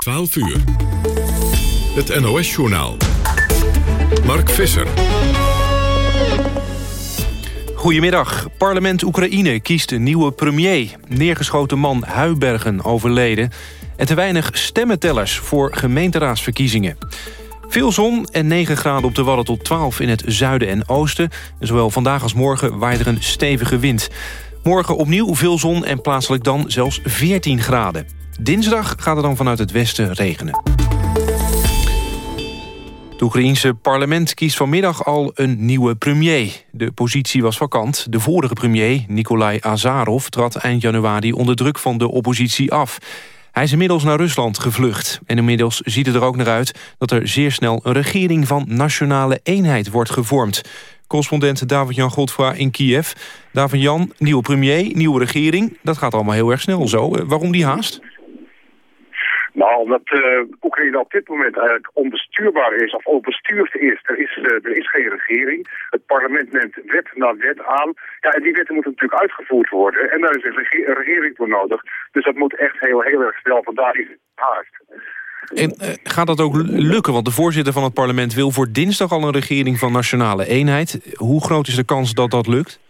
12 uur. Het NOS-journaal. Mark Visser. Goedemiddag. Parlement Oekraïne kiest een nieuwe premier. Neergeschoten man Huibergen overleden. En te weinig stemmentellers voor gemeenteraadsverkiezingen. Veel zon en 9 graden op de Wadden tot 12 in het zuiden en oosten. En zowel vandaag als morgen waait er een stevige wind. Morgen opnieuw veel zon en plaatselijk dan zelfs 14 graden. Dinsdag gaat het dan vanuit het westen regenen. Het Oekraïense parlement kiest vanmiddag al een nieuwe premier. De positie was vakant. De vorige premier, Nikolai Azarov, trad eind januari onder druk van de oppositie af. Hij is inmiddels naar Rusland gevlucht. En inmiddels ziet het er ook naar uit dat er zeer snel een regering van nationale eenheid wordt gevormd. Correspondent David-Jan Godfra in Kiev. David-Jan, nieuwe premier, nieuwe regering. Dat gaat allemaal heel erg snel zo. Eh, waarom die haast? Nou, omdat uh, Oekraïne op dit moment eigenlijk onbestuurbaar is, of onbestuurd is. Er is, uh, er is geen regering. Het parlement neemt wet na wet aan. Ja, en die wetten moeten natuurlijk uitgevoerd worden. En daar is een, regering voor nodig. Dus dat moet echt heel, heel erg snel. Vandaar is het haast. En uh, gaat dat ook lukken? Want de voorzitter van het parlement wil voor dinsdag al een regering van nationale eenheid. Hoe groot is de kans dat dat lukt?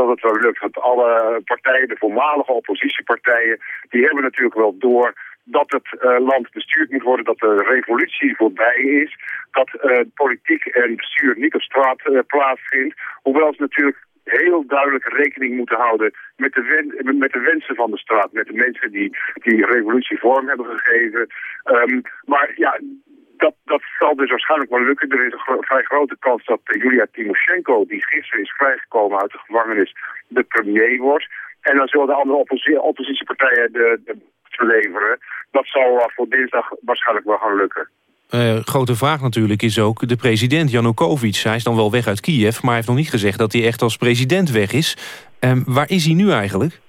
Dat het wel lukt. Want alle partijen, de voormalige oppositiepartijen, die hebben natuurlijk wel door dat het uh, land bestuurd moet worden, dat de revolutie voorbij is, dat uh, politiek en bestuur niet op straat uh, plaatsvindt. Hoewel ze natuurlijk heel duidelijk rekening moeten houden met de, met de wensen van de straat, met de mensen die die revolutie vorm hebben gegeven. Um, maar ja, dat, dat zal dus waarschijnlijk wel lukken. Er is een vrij grote kans dat Julia Timoshenko, die gisteren is vrijgekomen uit de gevangenis, de premier wordt. En dan zullen de andere opposi oppositiepartijen de, de leveren. Dat zal voor dinsdag waarschijnlijk wel gaan lukken. Uh, grote vraag natuurlijk is ook de president Janukovic. Hij is dan wel weg uit Kiev, maar hij heeft nog niet gezegd dat hij echt als president weg is. Um, waar is hij nu eigenlijk?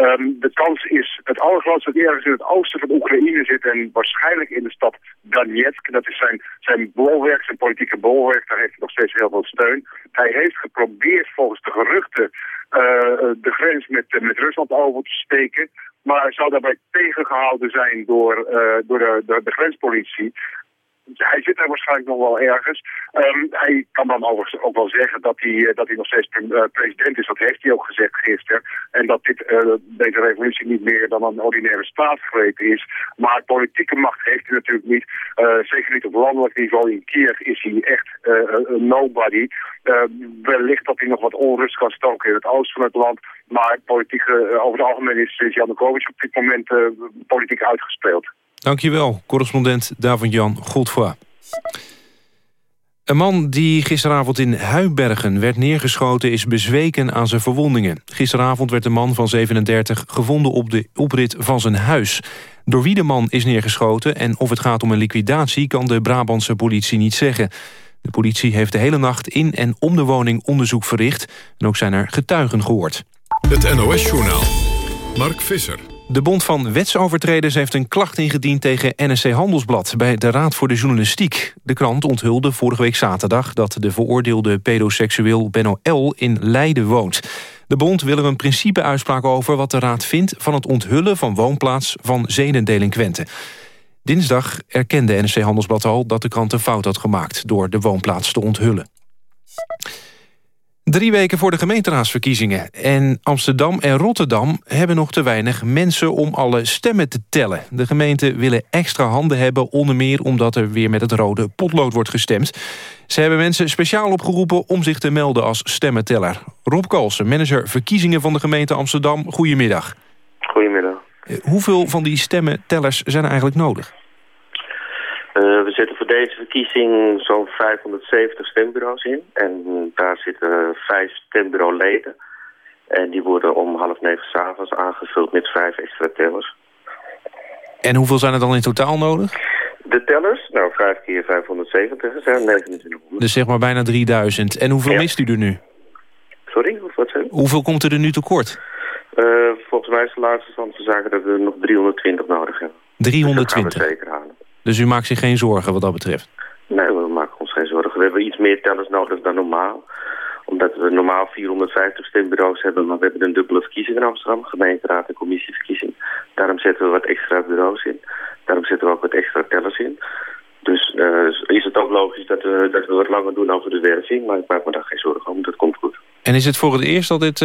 Um, de kans is het allergrootste dat hij ergens in het oosten van Oekraïne zit en waarschijnlijk in de stad Donetsk. Dat is zijn, zijn bolwerk, zijn politieke bolwerk. Daar heeft hij nog steeds heel veel steun. Hij heeft geprobeerd volgens de geruchten uh, de grens met, met Rusland over te steken. Maar zou daarbij tegengehouden zijn door, uh, door de, de grenspolitie hij zit er waarschijnlijk nog wel ergens. Um, hij kan dan overigens ook wel zeggen dat hij, eh, dat hij nog steeds uh, president is. Dat heeft hij ook gezegd gisteren. En dat dit, uh, deze revolutie niet meer dan een ordinaire staatsgreep is. Maar politieke macht heeft hij natuurlijk niet. Zeker niet op landelijk niveau. In Kiev is hij echt nobody. wellicht dat hij nog wat onrust kan stoken in het oosten van het land. Maar politiek, over het algemeen is, is Janukovic op dit moment politiek uitgespeeld. Dankjewel, correspondent David-Jan Godfroy. Een man die gisteravond in Huibergen werd neergeschoten... is bezweken aan zijn verwondingen. Gisteravond werd de man van 37 gevonden op de oprit van zijn huis. Door wie de man is neergeschoten en of het gaat om een liquidatie... kan de Brabantse politie niet zeggen. De politie heeft de hele nacht in en om de woning onderzoek verricht... en ook zijn er getuigen gehoord. Het NOS-journaal. Mark Visser. De Bond van Wetsovertreders heeft een klacht ingediend tegen NSC Handelsblad bij de Raad voor de Journalistiek. De krant onthulde vorige week zaterdag dat de veroordeelde pedoseksueel Benno L. in Leiden woont. De bond wil er een principeuitspraak over wat de Raad vindt van het onthullen van woonplaats van zedendelinquenten. Dinsdag erkende NSC Handelsblad al dat de krant een fout had gemaakt door de woonplaats te onthullen. Drie weken voor de gemeenteraadsverkiezingen. En Amsterdam en Rotterdam hebben nog te weinig mensen om alle stemmen te tellen. De gemeenten willen extra handen hebben, onder meer omdat er weer met het rode potlood wordt gestemd. Ze hebben mensen speciaal opgeroepen om zich te melden als stemmenteller. Rob Kalsen, manager verkiezingen van de gemeente Amsterdam. Goedemiddag. Goedemiddag. Eh, hoeveel van die stemmentellers zijn er eigenlijk nodig? Uh, we zetten voor deze verkiezing zo'n 570 stembureaus in. En daar zitten vijf stembureauleden. En die worden om half negen s'avonds aangevuld met vijf extra tellers. En hoeveel zijn er dan in totaal nodig? De tellers? Nou, vijf keer 570 zijn 2900. Dus zeg maar bijna 3000. En hoeveel mist u er nu? Sorry, wat zei Hoeveel komt er, er nu tekort? Uh, volgens mij is de laatste stand van zaken dat we nog 320 nodig hebben. 320? Dus dat zeker halen. Dus u maakt zich geen zorgen wat dat betreft? Nee, we maken ons geen zorgen. We hebben iets meer tellers nodig dan normaal. Omdat we normaal 450 stembureaus hebben, maar we hebben een dubbele verkiezing in Amsterdam. Gemeenteraad en commissieverkiezing. Daarom zetten we wat extra bureaus in. Daarom zetten we ook wat extra tellers in. Dus is het ook logisch dat we, dat we wat langer doen over de werving. Maar ik maak me daar geen zorgen om, dat komt goed. En is het voor het eerst dat, dit,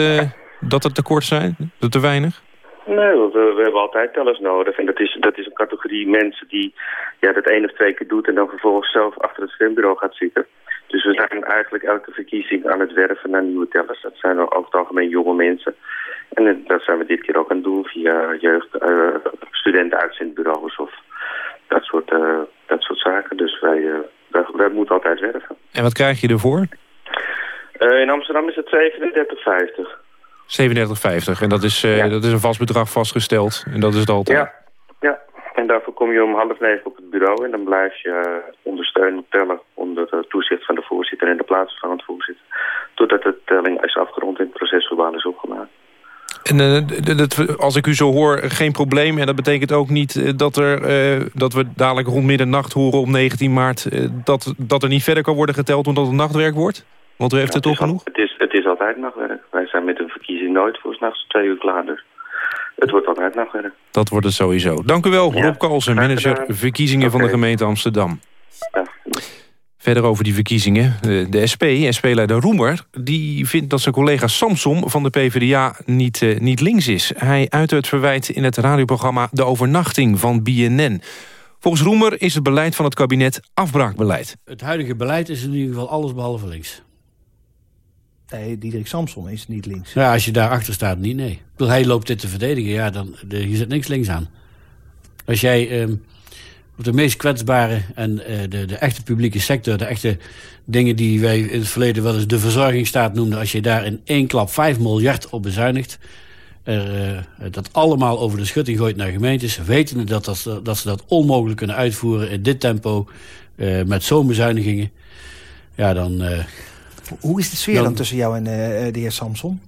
dat er tekort zijn? Dat te weinig? Nee, we, we, hebben altijd tellers nodig. En dat is, dat is een categorie mensen die ja, dat één of twee keer doet... en dan vervolgens zelf achter het stembureau gaat zitten. Dus we zijn eigenlijk elke verkiezing aan het werven naar nieuwe tellers. Dat zijn over het algemeen jonge mensen. En dat zijn we dit keer ook aan het doen via jeugd, uh, studentenuitzendbureaus of dat soort, uh, dat soort zaken. Dus wij, uh, wij, wij, moeten altijd werven. En wat krijg je ervoor? in Amsterdam is het 37,50. 37,50. En dat is, uh, dat is een vast bedrag vastgesteld. En dat is het altijd. Ja. ja, en daarvoor kom je om half negen op het bureau. En dan blijf je uh, ondersteunen tellen onder het toezicht van de voorzitter en de plaatsvervangend voorzitter. Totdat de telling is afgerond en het procesverbaal is opgemaakt. En uh, dat, als ik u zo hoor, geen probleem. En dat betekent ook niet dat, er, dat we dadelijk rond middernacht horen op 19 maart... dat, dat er niet verder kan worden geteld omdat het nachtwerk wordt? Want u heeft het toch genoeg? Het is, het is altijd nachtwerk. Wij zijn met een verkiezing nooit voor s'nachts twee uur klaar. Dus het wordt altijd nachtwerk. Dat wordt het sowieso. Dank u wel, Rob Kalsen, manager verkiezingen van de gemeente Amsterdam. Ja. Verder over die verkiezingen. De SP, SP-leider Roemer, die vindt dat zijn collega Samsom van de PvdA niet, uh, niet links is. Hij uitte het verwijt in het radioprogramma De Overnachting van BNN. Volgens Roemer is het beleid van het kabinet afbraakbeleid. Het huidige beleid is in ieder geval alles behalve links. Nee, Diederik Samson is niet links. Ja, als je daarachter staat, niet, nee. Ik hij loopt dit te verdedigen, ja, dan de, je zit niks links aan. Als jij um, op de meest kwetsbare en uh, de, de echte publieke sector... de echte dingen die wij in het verleden wel eens de verzorgingsstaat noemden... als je daar in één klap 5 miljard op bezuinigt... Er, uh, dat allemaal over de schutting gooit naar gemeentes... wetende dat, dat, dat ze dat onmogelijk kunnen uitvoeren in dit tempo... Uh, met zo'n bezuinigingen... ja, dan hoe is de sfeer dan, tussen jou en uh, de heer Samson?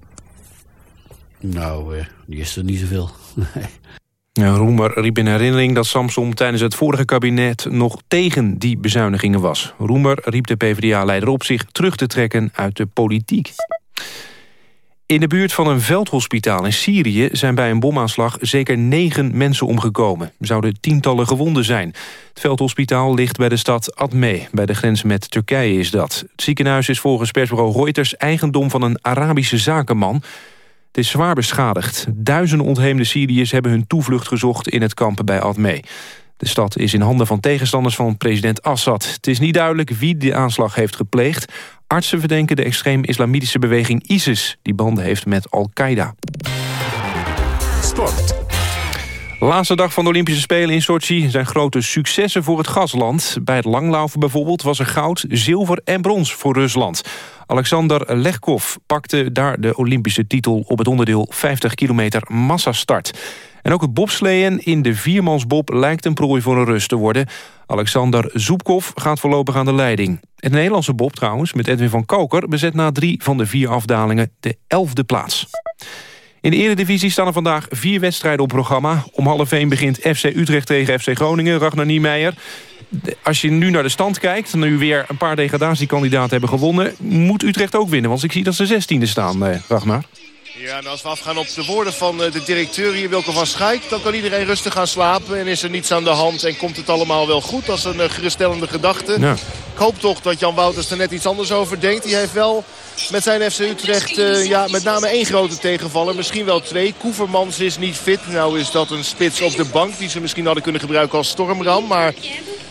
Nou, uh, die is er niet zoveel. ja, Roemer riep in herinnering dat Samson tijdens het vorige kabinet... nog tegen die bezuinigingen was. Roemer riep de PvdA-leider op zich terug te trekken uit de politiek. In de buurt van een veldhospitaal in Syrië zijn bij een bomaanslag zeker negen mensen omgekomen. Er zouden tientallen gewonden zijn. Het veldhospitaal ligt bij de stad Adme, bij de grens met Turkije is dat. Het ziekenhuis is volgens persbureau Reuters eigendom van een Arabische zakenman. Het is zwaar beschadigd. Duizenden ontheemde Syriërs hebben hun toevlucht gezocht in het kamp bij Adme. De stad is in handen van tegenstanders van president Assad. Het is niet duidelijk wie de aanslag heeft gepleegd. Artsen verdenken de extreem-islamitische beweging ISIS... die banden heeft met Al-Qaeda. Sport. Laatste dag van de Olympische Spelen in Sochi zijn grote successen voor het gasland. Bij het langlaufen bijvoorbeeld was er goud, zilver en brons voor Rusland. Alexander Legkov pakte daar de Olympische titel op het onderdeel 50 kilometer massastart. En ook het bobsleeën in de viermansbob lijkt een prooi voor een rust te worden. Alexander Zoepkov gaat voorlopig aan de leiding. Het Nederlandse bob trouwens, met Edwin van Koker... bezet na drie van de vier afdalingen de elfde plaats. In de eredivisie staan er vandaag vier wedstrijden op programma. Om half één begint FC Utrecht tegen FC Groningen, Ragnar Niemeyer. Als je nu naar de stand kijkt, nu weer een paar degradatiekandidaten hebben gewonnen... moet Utrecht ook winnen, want ik zie dat ze zestiende staan, eh, Ragnar. Ja, en als we afgaan op de woorden van eh, de directeur hier, Wilco van Schaik... dan kan iedereen rustig gaan slapen en is er niets aan de hand... en komt het allemaal wel goed. Dat is een eh, geruststellende gedachte. Ja. Ik hoop toch dat Jan Wouters er net iets anders over denkt. Die heeft wel met zijn FC Utrecht uh, ja, met name één grote tegenvaller. Misschien wel twee. Koevermans is niet fit. Nou is dat een spits op de bank die ze misschien hadden kunnen gebruiken als stormram. Maar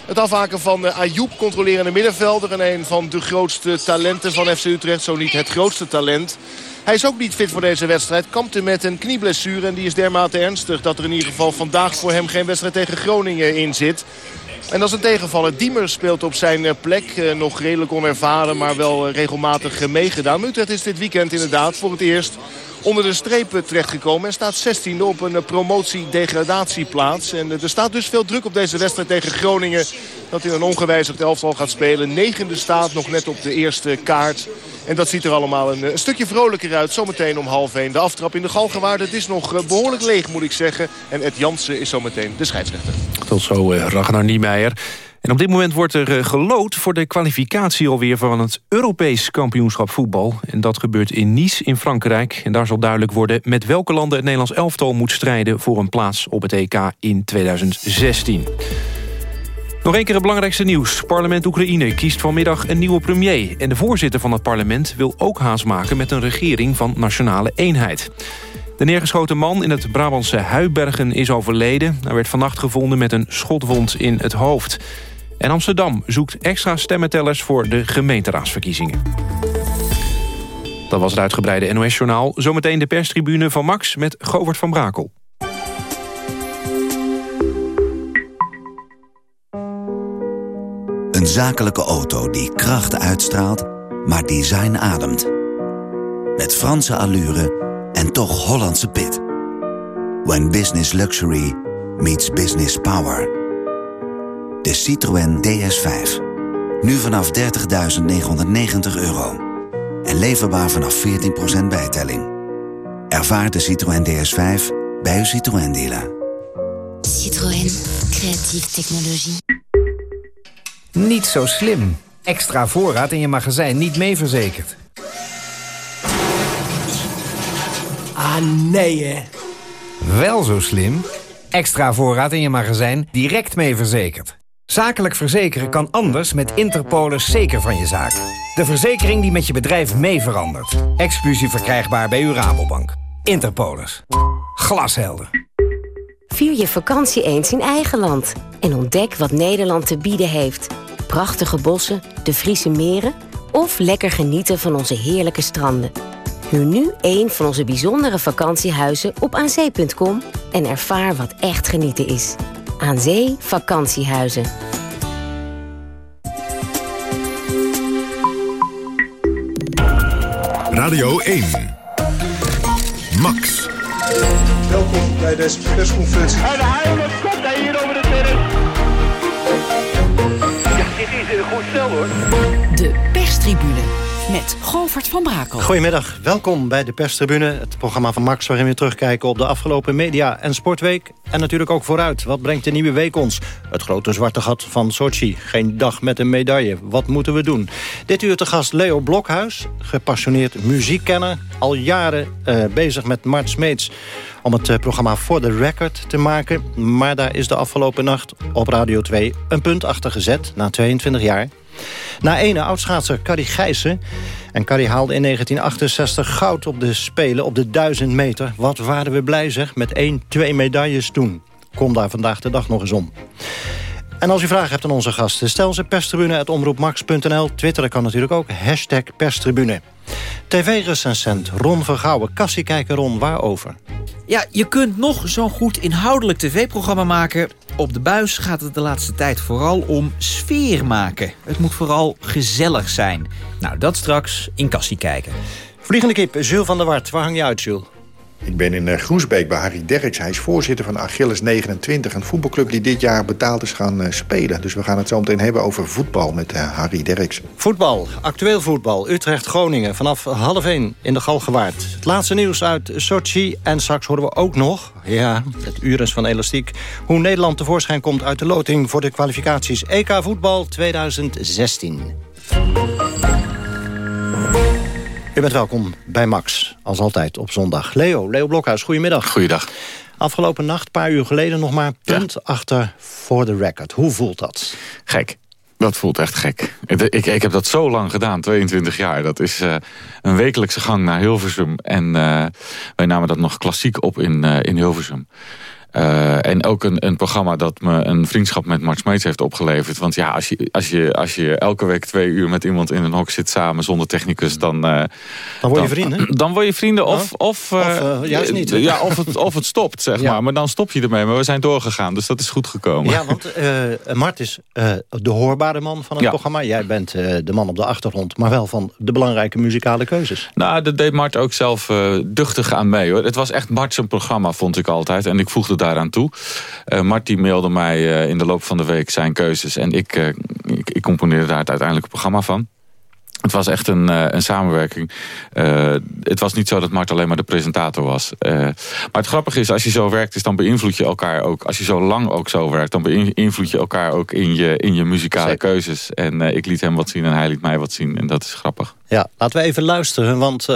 het afhaken van uh, Ayoub, controlerende middenvelder... en een van de grootste talenten van FC Utrecht, zo niet het grootste talent... Hij is ook niet fit voor deze wedstrijd. Kampte met een knieblessure en die is dermate ernstig... dat er in ieder geval vandaag voor hem geen wedstrijd tegen Groningen in zit. En dat is een tegenvaller. Diemer speelt op zijn eh, plek. Eh, nog redelijk onervaren, maar wel eh, regelmatig meegedaan. Utrecht is dit weekend inderdaad voor het eerst onder de streep terechtgekomen. En staat 16e op een promotie-degradatieplaats. En er staat dus veel druk op deze wedstrijd tegen Groningen. Dat in een ongewijzigd elftal gaat spelen. Negende staat nog net op de eerste kaart. En dat ziet er allemaal een, een, stukje vrolijker uit. Zometeen om half 1 de aftrap in de Galgenwaard. Het is nog behoorlijk leeg moet ik zeggen. En Ed Jansen is zometeen de scheidsrechter. Tot zo, Ragnar Niemeyer. En op dit moment wordt er eh, gelood voor de kwalificatie alweer van het Europees kampioenschap voetbal. En dat gebeurt in Nice in Frankrijk. En daar zal duidelijk worden met welke landen het Nederlands elftal moet strijden voor een plaats op het EK in 2016. Nog een keer het belangrijkste nieuws. Parlement Oekraïne kiest vanmiddag een nieuwe premier. En de voorzitter van het parlement wil ook haast maken met een regering van nationale eenheid. De neergeschoten man in het Brabantse Huibergen is overleden. Hij werd vannacht gevonden met een schotwond in het hoofd. En Amsterdam zoekt extra stemmentellers voor de gemeenteraadsverkiezingen. Dat was het uitgebreide NOS-journaal. Zometeen de perstribune van Max met Govert van Brakel. Een zakelijke auto die kracht uitstraalt, maar design ademt. Met Franse allure en toch Hollandse pit. When business luxury meets business power. De Citroën DS5. Nu vanaf 30.990 euro. En leverbaar vanaf 14% bijtelling. Ervaar de Citroën DS5 bij uw Citroën dealer. Citroën. Creatieve technologie. Niet zo slim. Extra voorraad in je magazijn niet mee verzekerd. Ah, nee hè. Wel zo slim. Extra voorraad in je magazijn direct mee verzekerd. Zakelijk verzekeren kan anders met Interpolis zeker van je zaak. De verzekering die met je bedrijf mee verandert. Exclusief verkrijgbaar bij uw Rabobank. Interpolis. Glashelder. Vier je vakantie eens in eigen land. En ontdek wat Nederland te bieden heeft. Prachtige bossen, de Friese meren... of lekker genieten van onze heerlijke stranden. Huur nu een van onze bijzondere vakantiehuizen op aanzee.com... en ervaar wat echt genieten is. Aan Zee Vakantiehuizen. Radio 1. Max. Welkom bij deze persconferentie. En de komt hij hier over de terrein. Ja, dit is een goed stel hoor. De perstribune met Govert van Brakel. Goedemiddag, welkom bij de Perstribune, het programma van Max... waarin we terugkijken op de afgelopen media- en sportweek. En natuurlijk ook vooruit, wat brengt de nieuwe week ons? Het grote zwarte gat van Sochi, geen dag met een medaille. Wat moeten we doen? Dit uur te gast Leo Blokhuis, gepassioneerd muziekkenner... al jaren uh, bezig met Mart Smeets om het uh, programma For the Record te maken. Maar daar is de afgelopen nacht op Radio 2 een punt achter gezet, na 22 jaar... Na ene oudschaatser Carrie Gijssen. En Carrie haalde in 1968 goud op de Spelen op de 1000 meter. Wat waren we blij zeg, met één, twee medailles toen. Kom daar vandaag de dag nog eens om. En als u vragen hebt aan onze gasten, stel ze perstribune.omroepmax.nl. Twitteren kan natuurlijk ook, hashtag perstribune. TV-recensent Ron Vergouwen. Kassiekijker Ron, waarover? Ja, je kunt nog zo'n goed inhoudelijk tv-programma maken. Op de buis gaat het de laatste tijd vooral om sfeer maken. Het moet vooral gezellig zijn. Nou, dat straks in Kassie kijken. Vliegende kip, Jules van der Wart. Waar hang je uit, Jules? Ik ben in eh, Groesbeek bij Harry Derricks. Hij is voorzitter van Achilles 29, een voetbalclub die dit jaar betaald is gaan eh, spelen. Dus we gaan het zo meteen hebben over voetbal met uh, Harry Derricks. Voetbal, actueel voetbal. Utrecht-Groningen vanaf half 1 in de Galgenwaard. Het laatste nieuws uit Sochi. En straks horen we ook nog, ja, het uur is van elastiek... hoe Nederland tevoorschijn komt uit de loting voor de kwalificaties EK Voetbal 2016. U bent welkom bij Max, als altijd op zondag. Leo, Leo Blokhuis, goedemiddag. Goeiedag. Afgelopen nacht, een paar uur geleden, nog maar punt achter voor de record. Hoe voelt dat? Gek. Dat voelt echt gek. Ik, ik, heb dat zo lang gedaan, 22 jaar. Dat is uh, een wekelijkse gang naar Hilversum. En uh, wij namen dat nog klassiek op in, uh, in Hilversum. Uh, en ook een, een programma dat me een vriendschap met Mart Smeets heeft opgeleverd. Want ja, als je, als, je, als je elke week twee uur met iemand in een hok zit samen zonder technicus, dan... Uh, dan word je vrienden? Dan word je vrienden of... Of, of uh, juist niet. Ja, of het, of het stopt, zeg ja. maar. Maar dan stop je ermee. Maar we zijn doorgegaan, dus dat is goed gekomen. Ja, want Mart is de hoorbare man van het ja. programma. Jij bent de man op de achtergrond, maar wel van de belangrijke muzikale keuzes. Nou, dat deed Mart ook zelf duchtig aan mee. hoor. Het was echt Mart zijn programma, vond ik altijd. En ik voegde daaraan toe. Uh, Marty mailde mij uh, in de loop van de week zijn keuzes. En ik, uh, ik, ik componeerde daar het uiteindelijk een programma van. Het was echt een, een samenwerking. Het was niet zo dat Mart alleen maar de presentator was. Maar het grappige is, als je zo werkt, is dan beïnvloed je elkaar ook. Als je zo lang ook zo werkt, dan beïnvloed je elkaar ook in je, in je muzikale Zeker. keuzes. En ik liet hem wat zien en hij liet mij wat zien. En dat is grappig. Ja, laten we even luisteren, want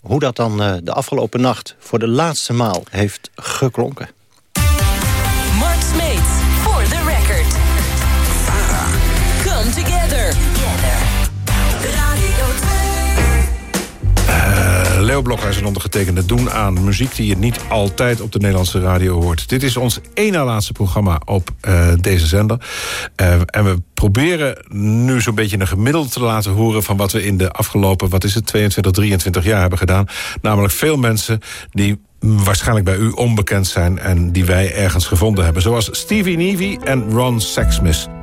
hoe dat dan de afgelopen nacht voor de laatste maal heeft geklonken. Together. Uh, Leo Blokhuis en ondergetekende doen aan muziek... die je niet altijd op de Nederlandse radio hoort. Dit is ons ene laatste programma op uh, deze zender. Uh, en we proberen nu zo'n beetje een gemiddelde te laten horen... van wat we in de afgelopen, wat is het, 22, 23 jaar hebben gedaan. Namelijk veel mensen die waarschijnlijk bij u onbekend zijn... en die wij ergens gevonden hebben. Zoals Stevie Nevy en Ron Sexsmith.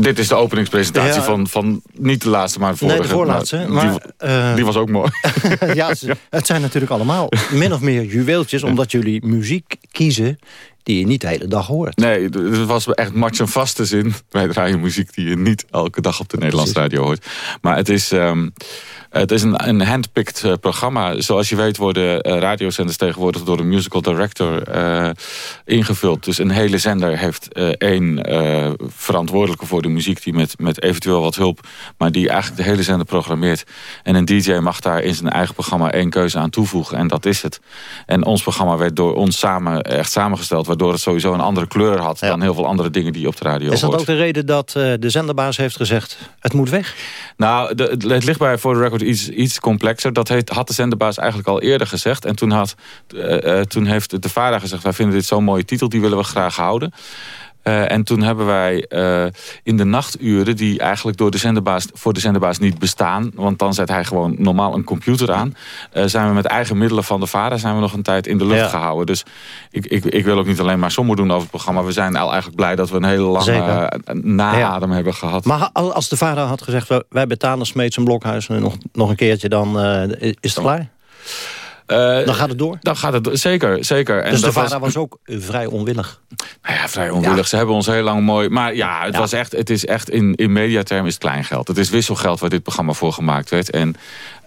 Dit is de openingspresentatie van, van niet de laatste, maar de vorige. Nee, de voorlaatste. Maar, die, uh, die, was ook mooi. ja, het zijn natuurlijk allemaal min of meer juweeltjes... omdat jullie muziek kiezen die je niet de hele dag hoort. Nee, het was echt match en vaste zin. Wij draaien muziek die je niet elke dag op de Nederlandse radio hoort. Maar het is... Um, het is een, een handpicked uh, programma. Zoals je weet worden uh, radiozenders tegenwoordig door een musical director uh, ingevuld. Dus een hele zender heeft één verantwoordelijke voor de muziek... die met, met eventueel wat hulp, maar die eigenlijk de hele zender programmeert. En een DJ mag daar in zijn eigen programma één keuze aan toevoegen. En dat is het. En ons programma werd door ons samen echt samengesteld... waardoor het sowieso een andere kleur had... dan heel veel andere dingen die je op de radio Is dat hoort. ook de reden dat de zenderbaas heeft gezegd... het moet weg? Nou, de, het ligt bij voor de record iets, iets complexer. Dat heeft, had de zenderbaas eigenlijk al eerder gezegd. En toen, had, uh, toen heeft de vader gezegd... wij vinden dit zo'n mooie titel, die willen we graag houden. Uh, en toen hebben wij uh, in de nachturen, die eigenlijk door de zenderbaas, voor de zenderbaas niet bestaan, want dan zet hij gewoon normaal een computer aan, uh, zijn we met eigen middelen van de vader zijn we nog een tijd in de lucht ja. gehouden. Dus ik, ik, ik wil ook niet alleen maar somber doen over het programma. We zijn al eigenlijk blij dat we een hele lange naadem ja. hebben gehad. Maar als de vader had gezegd, wij betalen Smeets en Blokhuis nog, nog een keertje, dan is het klaar? Uh, dan gaat het door? Dan gaat het zeker, zeker. En dus de vader was... was ook vrij onwillig? Nou ja, vrij onwillig. Ja. Ze hebben ons heel lang mooi... Maar ja, het, ja. Was echt, het is echt in, in mediaterm is het kleingeld. Het is wisselgeld waar dit programma voor gemaakt werd. En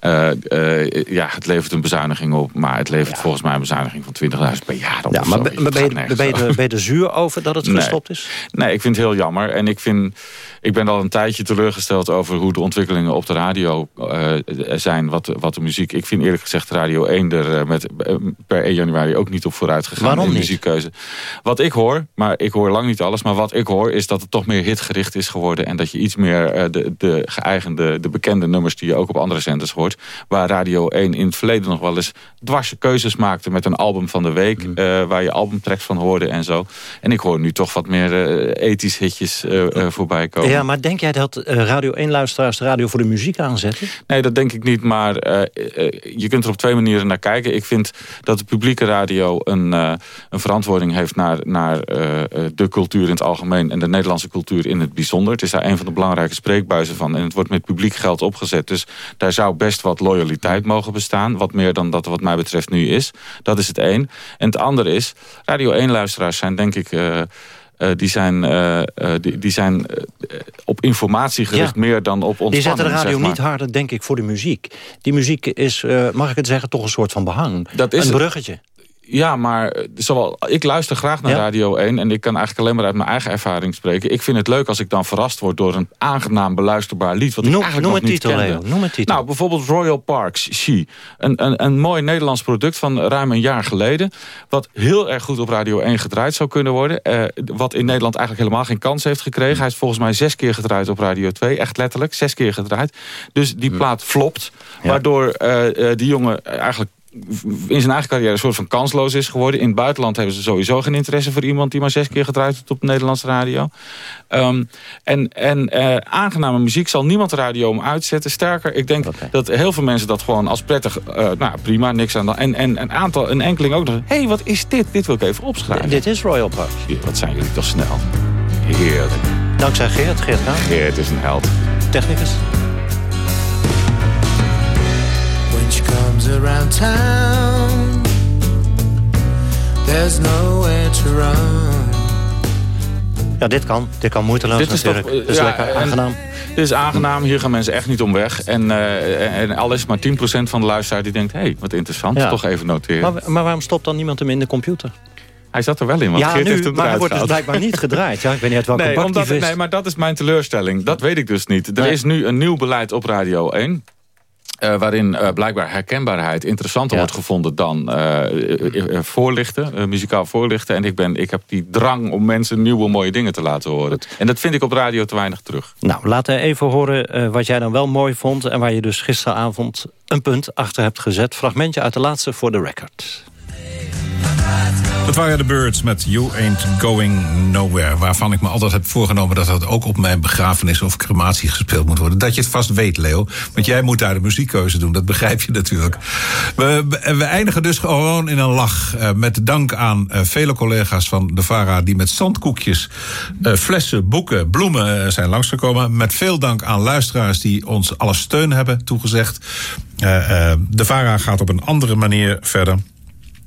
uh, uh, ja, het levert een bezuiniging op. Maar het levert ja. volgens mij een bezuiniging van 20.000 per jaar. Ja, maar ben, ben, je, ben, je, ben je er zuur over dat het nee. gestopt is? Nee, ik vind het heel jammer. En ik, vind, ik ben al een tijdje teleurgesteld over hoe de ontwikkelingen op de radio uh, zijn. Wat, wat de muziek... Ik vind eerlijk gezegd Radio 1 er met, per 1 januari ook niet op vooruit gegaan. Waarom in niet? muziekkeuze. Wat ik hoor, maar ik hoor lang niet alles. Maar wat ik hoor is dat het toch meer hitgericht is geworden. En dat je iets meer de, de geëigende, de bekende nummers die je ook op andere zenders hoort waar Radio 1 in het verleden nog wel eens dwarse keuzes maakte met een album van de week. Mm. Uh, waar je albumtracks van hoorde en zo. En ik hoor nu toch wat meer ethisch hitjes voorbij komen. Ja, maar denk jij dat Radio 1 luisteraars de radio voor de muziek aanzetten? Nee, dat denk ik niet. Maar je kunt er op twee manieren naar kijken. Ik vind dat de publieke radio een, een verantwoording heeft naar, naar de cultuur in het algemeen. En de Nederlandse cultuur in het bijzonder. Het is daar een van de belangrijke spreekbuizen van. En het wordt met publiek geld opgezet. Dus daar zou best wat loyaliteit mogen bestaan. Wat meer dan dat wat mij betreft nu is. Dat is het één. En het andere is, Radio 1-luisteraars zijn denk ik... uh, die zijn, uh, die, die, zijn op informatie gericht ja. meer dan op ontspanning. Die zetten de radio zeg maar. niet harder, denk ik, voor de muziek. Die muziek is, mag ik het zeggen, toch een soort van behang. Dat is een bruggetje. Ja, maar zowel, ik luister graag naar ja? Radio 1... en ik kan eigenlijk alleen maar uit mijn eigen ervaring spreken. Ik vind het leuk als ik dan verrast word door een aangenaam beluisterbaar lied... wat ik noem, eigenlijk noem nog niet titel, kende. Leo, noem een titel. Nou, bijvoorbeeld Royal Parks, She. Een, een, een mooi Nederlands product van ruim een jaar geleden... wat heel erg goed op Radio 1 gedraaid zou kunnen worden. Uh, wat in Nederland eigenlijk helemaal geen kans heeft gekregen. Hij is volgens mij zes keer gedraaid op Radio 2. Echt letterlijk, zes keer gedraaid. Dus die plaat flopt. Waardoor uh, uh, die jongen eigenlijk in zijn eigen carrière een soort van kansloos is geworden. In het buitenland hebben ze sowieso geen interesse voor iemand... die maar zes keer gedraaid heeft op de Nederlandse radio. Um, en en uh, aangename muziek zal niemand radio om uitzetten. Sterker, ik denk okay. dat heel veel mensen dat gewoon als prettig... Uh, nou, prima, niks aan de... En, en een aantal, een enkeling ook nog... Hé, hey, wat is dit? Dit wil ik even opschrijven. D dit is Royal Park. Wat zijn jullie toch snel. Heerlijk. Dankzij Geert, Geert Haan. Geert is een held. Technicus. Around town. There's nowhere to run. Ja, dit kan. Dit kan moeiteloos Dit is natuurlijk. toch, Dit is ja, lekker en- aangenaam. Dit is aangenaam, hier gaan mensen echt niet om weg. En, eh, en al is maar 10% van de luisteraar die denkt... hé, hey, wat interessant, Ja. toch even noteren. Maar, maar waarom stopt dan niemand hem in de computer? Hij zat er wel in, want ja, Geert heeft nu, hem maar hij wordt dus blijkbaar niet gedraaid. Ja, ik weet niet uit welke Nee, bak omdat, nee, maar dat is mijn teleurstelling. Dat weet ik dus niet. Er Nee. is nu een nieuw beleid op Radio 1... eh, waarin eh, blijkbaar herkenbaarheid interessanter Ja. wordt gevonden dan eh, voorlichten, muzikaal voorlichten. En ik, ben, ik heb die drang om mensen nieuwe mooie dingen te laten horen. En dat vind ik op radio te weinig terug. Nou, laten we even horen wat jij dan wel mooi vond... en waar je dus gisteravond een punt achter hebt gezet. Fragmentje uit de laatste voor de record. Dat waren de Birds met You Ain't Going Nowhere. Waarvan ik me altijd heb voorgenomen dat dat ook op mijn begrafenis of crematie gespeeld moet worden. Dat je het vast weet, Leo. Want jij moet daar de muziekkeuze doen, dat begrijp je natuurlijk. We, we eindigen dus gewoon in een lach. eh, met dank aan eh, vele collega's van de VARA die met zandkoekjes, eh, flessen, boeken, bloemen zijn langsgekomen. Met veel dank aan luisteraars die ons alle steun hebben toegezegd. De VARA gaat op een andere manier verder.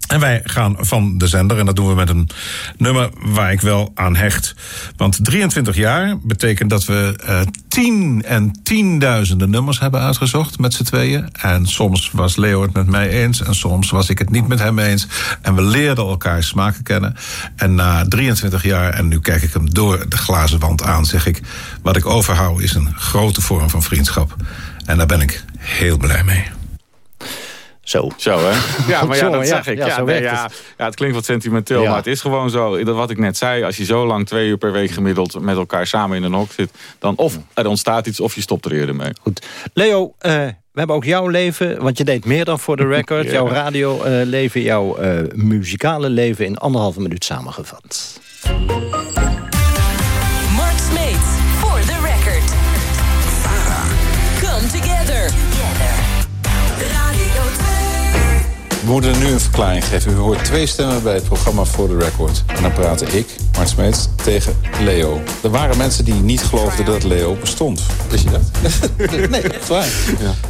En wij gaan van de zender, en dat doen we met een nummer waar ik wel aan hecht. Want 23 jaar betekent dat we eh, tien en tienduizenden nummers hebben uitgezocht met z'n tweeën. En soms was Leo het met mij eens en soms was ik het niet met hem eens. En we leerden elkaar smaken kennen. En na 23 jaar, en nu kijk ik hem door de glazen wand aan, zeg ik... wat ik overhoud is een grote vorm van vriendschap. En daar ben ik heel blij mee. Zo. Zo, hè? Ja, maar ja, dat zeg ik. Ja, Ja, nee, ja, het. ja, het klinkt wat sentimenteel, Ja. maar het is gewoon zo. Dat wat ik net zei, als je zo lang twee uur per week gemiddeld... met elkaar samen in een hok zit, dan of er ontstaat iets of je stopt er eerder mee. Goed. Leo, eh, we hebben ook jouw leven, want je deed meer dan voor de record. Ja. Jouw radioleven, jouw eh, muzikale leven in anderhalve minuut samengevat. We moeten nu een verklaring geven. U hoort twee stemmen bij het programma For the Record. En dan praten ik, Mart Smeets, tegen Leo. Er waren mensen die niet geloofden dat Leo bestond. Wist je dat? nee, echt waar.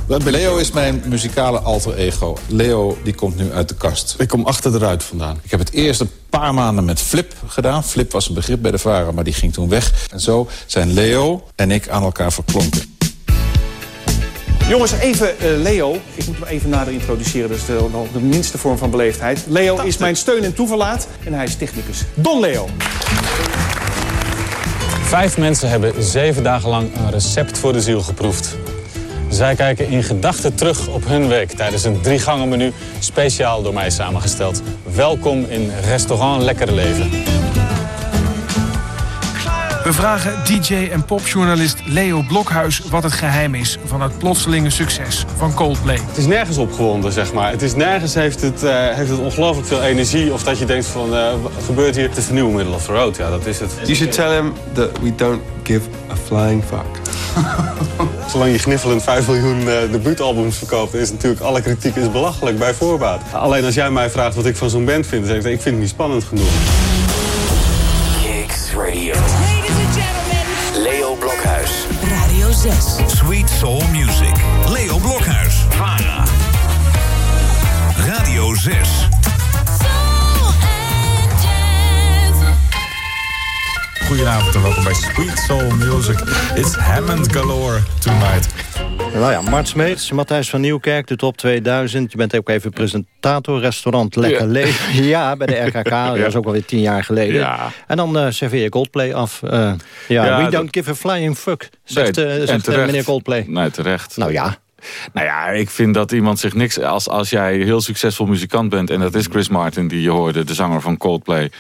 Ja. Leo is mijn muzikale alter ego. Leo die komt nu uit de kast. Ik kom achter de ruit vandaan. Ik heb het eerst een paar maanden met Flip gedaan. Flip was een begrip bij de varen, maar die ging toen weg. En zo zijn Leo en ik aan elkaar verklonken. Jongens, even eh, Leo. Ik moet hem even nader introduceren. Dat is de, nog de minste vorm van beleefdheid. Leo is mijn steun en toeverlaat. En hij is technicus. Don Leo. Vijf mensen hebben zeven dagen lang een recept voor de ziel geproefd. Zij kijken in gedachten terug op hun week tijdens een drie-gangen menu speciaal door mij samengesteld. Welkom in restaurant Lekkere Leven. We vragen DJ en popjournalist Leo Blokhuis wat het geheim is van het plotselinge succes van Coldplay. Het is nergens opgewonden, zeg maar. Het is nergens heeft het, eh, heeft het ongelooflijk veel energie. Of dat je denkt van, eh, wat gebeurt hier? Het is de nieuwe middle of the road, ja, dat is het. You should tell him that we don't give a flying fuck. Zolang je gniffelend 5 miljoen eh, debuutalbums verkoopt... is natuurlijk alle kritiek is belachelijk bij voorbaat. Alleen als jij mij vraagt wat ik van zo'n band vind... dan zeg ik, ik vind het niet spannend genoeg. Radio 6. Sweet Soul Music. Welkom bij Sweet Soul Music. It's Hammond galore tonight. Nou ja, Mart Smeets, Matthijs van Nieuwkerk, de top 2000. Je bent ook even presentator, restaurant Lekker Ja. Leven. Ja, bij de RKK, dat is ook alweer tien jaar geleden. Ja. En dan eh, serveer je Coldplay af. Eh, ja, Ja, we don't give a flying fuck, zegt, Nee, eh, en zegt terecht. meneer Coldplay. Nee, terecht. Nou ja. Nou ja, ik vind dat iemand zich niks... Als, als jij heel succesvol muzikant bent... en dat is Chris Martin die je hoorde, de zanger van Coldplay...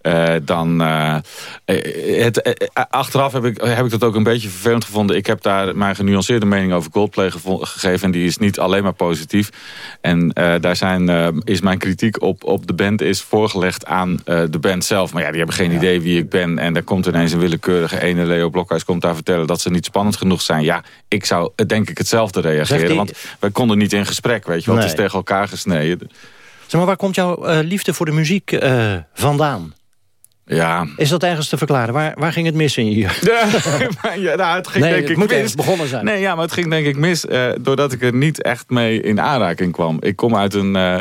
eh, dan... eh, eh, het, achteraf heb ik, heb ik dat ook een beetje vervelend gevonden. Ik heb daar mijn genuanceerde mening over Coldplay gegeven... en die is niet alleen maar positief. En daar zijn, is mijn kritiek op, op de band is voorgelegd aan de band zelf. Maar ja, die hebben geen idee wie ik ben. En daar komt ineens een willekeurige ene Leo Blokhuis... komt daar vertellen dat ze niet spannend genoeg zijn. Ja, ik zou denk ik hetzelfde reageren. Want wij konden niet in gesprek, weet je wel. Het is tegen elkaar gesneden. Zeg maar, waar komt jouw liefde voor de muziek vandaan? Ja. Is dat ergens te verklaren? Waar, waar ging het mis in je? Ja, ja, nou, het ging Nee, denk het ik moet mis. begonnen zijn. Nee, ja, maar het ging denk ik mis eh, doordat ik er niet echt mee in aanraking kwam. Ik kom uit een, eh,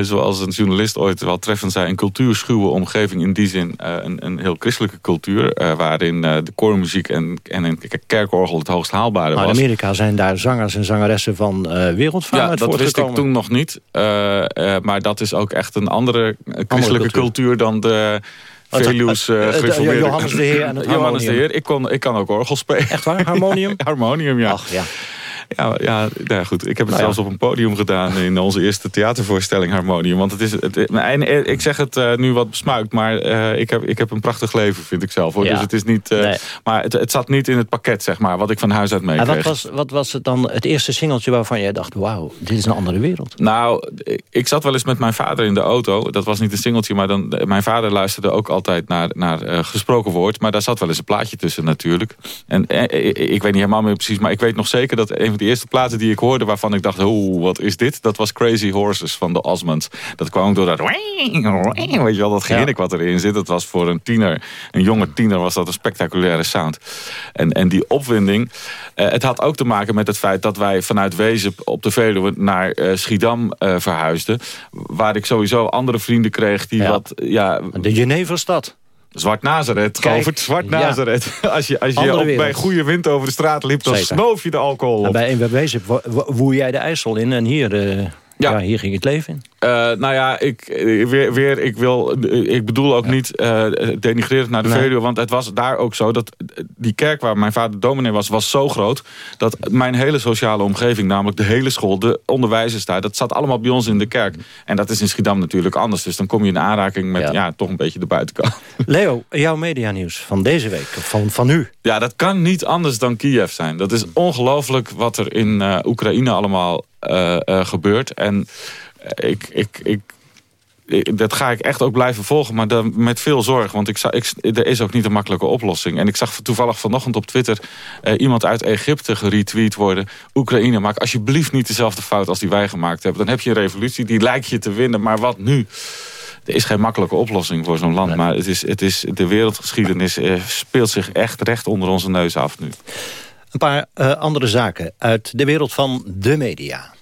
zoals een journalist ooit wel treffend zei... een cultuurschuwe omgeving. In die zin eh, een, een heel christelijke cultuur... eh, waarin eh, de koormuziek en, en een kerkorgel het hoogst haalbare Maar in was. Amerika zijn daar zangers en zangeressen van eh wereldfaam Ja, dat wist ik toen nog niet. Eh, eh, maar dat is ook echt een andere eh, christelijke cultuur. cultuur. dan de Oh, Veluws eh, gereformeerde- Johannes de Heer en het Johannes de. Heer. Ik, kon, ik kan ook orgel spelen. Echt waar? Harmonium? harmonium, ja. Ach, ja. Ja, ja, nou ja, goed. Ik heb het Nou ja. zelfs op een podium gedaan in onze eerste theatervoorstelling Harmonium. Want het is, het, en, ik zeg het eh, nu wat besmuikt, maar eh, ik, heb, ik heb een prachtig leven, vind ik zelf. Hoor. Ja. Dus het is niet, eh, Nee. maar het, het zat niet in het pakket, zeg maar, wat ik van huis uit meekreeg. wat was, wat was het dan het eerste singeltje waarvan jij dacht... wauw, dit is een andere wereld? Nou, ik zat wel eens met mijn vader in de auto. Dat was niet een singeltje, maar dan, mijn vader luisterde ook altijd naar, naar gesproken woord. Maar daar zat wel eens een plaatje tussen natuurlijk. En ik, ik weet niet helemaal meer precies, maar ik weet nog zeker dat een van de eerste platen die ik hoorde... waarvan ik dacht, oh, wat is dit? Dat was Crazy Horses van de Osmonds. Dat kwam ook door dat... Weet je wel, dat gerinnik wat erin zit. Dat was voor een tiener, een jonge tiener, was dat een spectaculaire sound. En, en die opwinding, eh, het had ook te maken met het feit dat wij vanuit Wezen op de Veluwe naar eh, Schiedam eh, verhuisden. Waar ik sowieso andere vrienden kreeg die wat... Ja, De Geneverstad. Zwart Nazareth, Kijk, Govert, Zwart ja. Als je, als je op, bij goede wind over de straat liep, dan Zeker. snoof je de alcohol En bij wo- woei jij de IJssel in en hier, eh, ja. hier ging het leven in. Eh, nou ja, ik, eh, weer, weer, ik, wil, eh, ik bedoel ook niet eh denigrerend naar de Nee. Veluwe. Want het was daar ook zo dat die kerk waar mijn vader dominee was... was zo groot dat mijn hele sociale omgeving... namelijk de hele school, de onderwijzers daar... dat zat allemaal bij ons in de kerk. En dat is in Schiedam natuurlijk anders. Dus dan kom je in aanraking met ja. toch een beetje de buitenkant. Leo, jouw medianieuws van deze week, van, van nu. Ja, dat kan niet anders dan Kiev zijn. Dat is ongelooflijk wat er in Oekraïne allemaal gebeurt. En ik, ik, ik, ik- dat ga ik echt ook blijven volgen, maar dan met veel zorg. Want ik, ik, er is ook niet een makkelijke oplossing. En ik zag toevallig vanochtend op Twitter... eh, iemand uit Egypte geretweet worden. Oekraïne, maak alsjeblieft niet dezelfde fout als die wij gemaakt hebben. Dan heb je een revolutie, die lijkt je te winnen. Maar wat nu? Er is geen makkelijke oplossing voor zo'n land. Maar het is, het is, de wereldgeschiedenis eh, speelt zich echt recht onder onze neus af nu. Een paar eh, andere zaken uit de wereld van de media.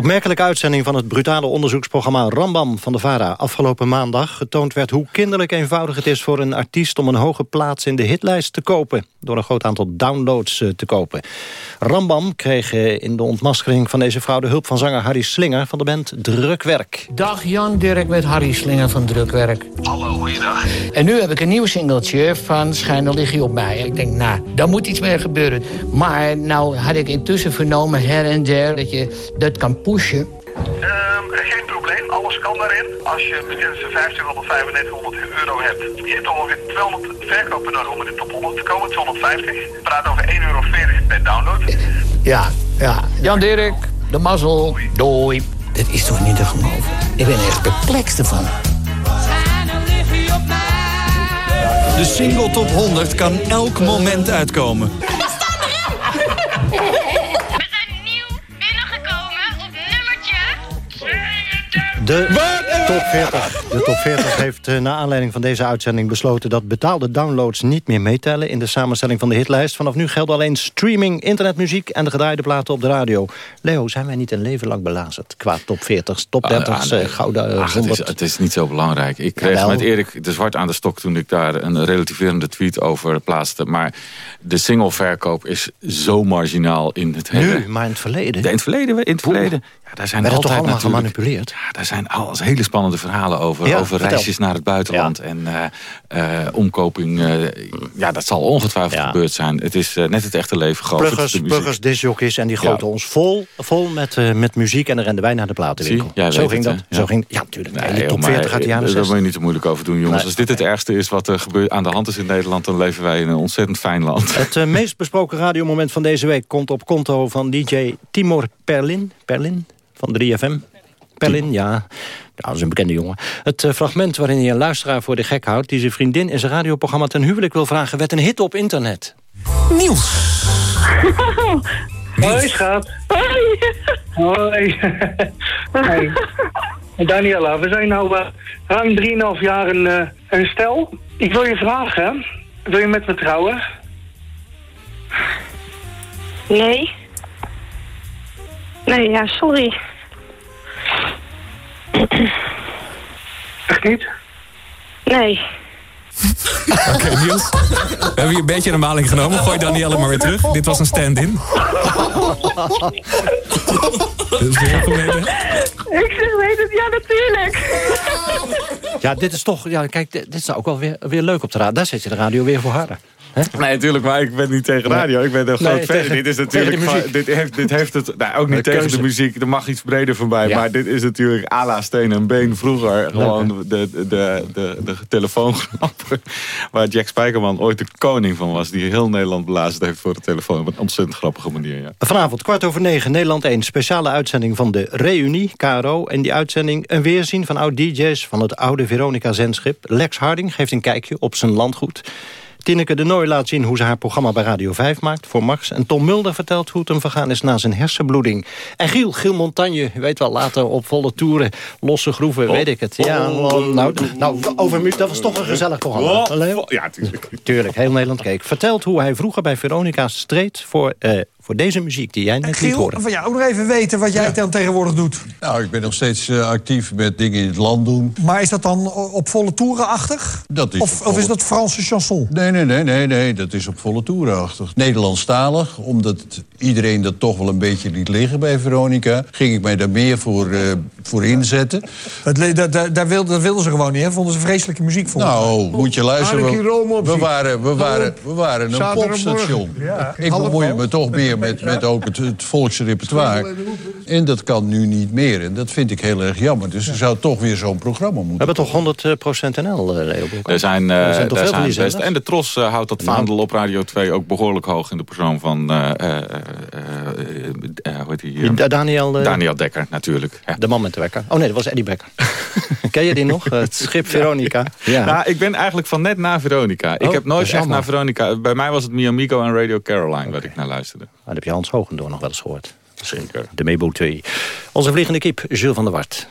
Opmerkelijke uitzending van het brutale onderzoeksprogramma Rambam van de VARA. Afgelopen maandag getoond werd hoe kinderlijk eenvoudig het is... voor een artiest om een hoge plaats in de hitlijst te kopen. Door een groot aantal downloads eh, te kopen. Rambam kreeg eh, in de ontmaskering van deze vrouw... de hulp van zanger Harry Slinger van de band Drukwerk. Dag Jan Dirk met Harry Slinger van Drukwerk. Hallo, goeiedag. En nu heb ik een nieuw singeltje van Schijnel lig je op mij. Ik denk, nou, daar moet iets mee gebeuren. Maar nou had ik intussen vernomen her en der dat je dat kan pushen. Ehm, geen probleem, alles kan daarin. Als je bestelt 1500 of 3500 euro hebt. Je hebt ongeveer 200 verkopen nodig om in de top 100 te komen, 250. Je praat over 1,40 euro per download. Ja, ja. Jan Dirk, de mazzel, doei. Dit is toch niet te geloven? Ik ben echt perplex ervan. De single top 100 kan elk moment uitkomen. De top 40. De top 40 heeft eh, na aanleiding van deze uitzending besloten... dat betaalde downloads niet meer meetellen in de samenstelling van de hitlijst. Vanaf nu geldt alleen streaming, internetmuziek en de gedraaide platen op de radio. Leo, zijn wij niet een leven lang belazerd qua top 40, top 30, Ah, gouden eh, Ach, het, is, 100? het is niet zo belangrijk. Ik kreeg Jawel. met Erik de Zwart aan de stok toen ik daar een relativerende tweet over plaatste. Maar de singleverkoop is zo marginaal in het hele... Nu, maar in het verleden? In het verleden, in het verleden. Ja, daar zijn het toch altijd allemaal gemanipuleerd? Ja, daar zijn al hele spannende verhalen over. Ja, over vertel. reisjes naar het buitenland en eh, eh, omkoping. eh, ja, dat zal ongetwijfeld gebeurd zijn. Het is net het echte leven. Pluggers, de pluggers, discjockeys en die goten ons vol, vol met, met muziek... en dan renden wij naar de platenwinkel. Jij Zo ging het, dat. Zo ging, ja, natuurlijk. De Nee, joh, top maar, 40 uit de jaren eh, Daar 60. moet je niet te moeilijk over doen, jongens. Nee. Als dit het ergste is wat er gebeurt, aan de hand is in Nederland... dan leven wij in een ontzettend fijn land. Het meest besproken radiomoment van deze week komt op konto van DJ Timor Perlin. Perlin van 3FM. Perlin, ja. Nou, dat is een bekende jongen. Het eh, fragment waarin hij een luisteraar voor de gek houdt... die zijn vriendin in zijn radioprogramma ten huwelijk wil vragen... werd een hit op internet. Nieuws. Hoi, schat. Hoi. Hoi. Hoi. Daniela, we zijn nu uh, ruim 3,5 jaar een, uh, een stel. Ik wil je vragen, wil je met me trouwen? Nee. Nee, ja, sorry. Echt niet? Nee. Oké, okay, Niels. We hebben je een beetje een maling genomen. Gooi Danielle maar weer terug. Dit was een stand-in. Ik zeg, weet het, ja, natuurlijk. Ja, dit is toch... Ja, kijk, dit is ook wel weer, weer leuk op de radio. Daar zet je de radio weer voor harder. Nee, natuurlijk, maar ik ben niet tegen radio. Ik ben een groot fan. Dit is natuurlijk van, dit, heeft, dit heeft het. Nou, ook niet de tegen keuze. de muziek. Er mag iets breder van bij. Ja. Maar dit is natuurlijk à la steen en been vroeger. Gewoon de, de, de, de, de telefoongrappen. Waar Jack Spijkerman ooit de koning van was. Die heel Nederland belazerd heeft voor de telefoon. Op een ontzettend grappige manier. Ja. Vanavond kwart over negen, Nederland 1. Speciale uitzending van de Reunie, KRO. En die uitzending een weerzien van oud-DJ's van het oude Veronica-zendschip. Lex Harding geeft een kijkje op zijn landgoed. Tineke de Nooi laat zien hoe ze haar programma bij Radio 5 maakt voor Max. En Tom Mulder vertelt hoe het hem vergaan is na zijn hersenbloeding. En Giel, Giel Montagne, weet wel, later op volle toeren, losse groeven, oh. weet ik het. Ja, oh. nou, nou, over dat was toch een gezellig programma. Oh. Ja, tuurlijk. Tuurlijk, heel Nederland keek. Vertelt hoe hij vroeger bij Veronica streed voor... Uh, voor deze muziek die jij net Giel, liet horen. van jou ook nog even weten wat jij ja. tegenwoordig doet. Nou, ik ben nog steeds uh, actief met dingen in het land doen. Maar is dat dan op volle toerenachtig? Dat is of, volle... of is dat Franse chanson? Nee, nee, nee, nee, nee, dat is op volle toerenachtig. Nederlandstalig, omdat iedereen dat toch wel een beetje liet liggen bij Veronica... ging ik mij daar meer voor, uh, voor inzetten. Het, da, da, daar wilden, dat wilden ze gewoon niet, hè? Vonden ze vreselijke muziek voor. Nou, moet je luisteren. We, we, waren, we, waren, we waren een popstation. Ja. Ik bemoei me toch meer met, met ook het, het volksrepertoire. En dat kan nu niet meer. En dat vind ik heel erg jammer. Dus er zou toch weer zo'n programma moeten We hebben toch 100% NL, Leo Er zijn, uh, er zijn, er zijn best. En de Tros uh, houdt dat vaandel op Radio 2 ook behoorlijk hoog... in de persoon van... Uh, hoe heet die, Daniel, Daniel Dekker, natuurlijk. Ja. De man met de wekker. Oh nee, dat was Eddie Becker. Ken je die nog? Het schip Veronica. Ja. Nou, ik ben eigenlijk van net na Veronica. Ik Oh, heb nooit echt naar. Veronica... Bij mij was het Miamico en Radio Caroline waar ik naar luisterde. Dat heb je Hans Hogendoor nog wel eens gehoord. Zeker. De Mebo 2. Onze vliegende kip, Jules van der Wart.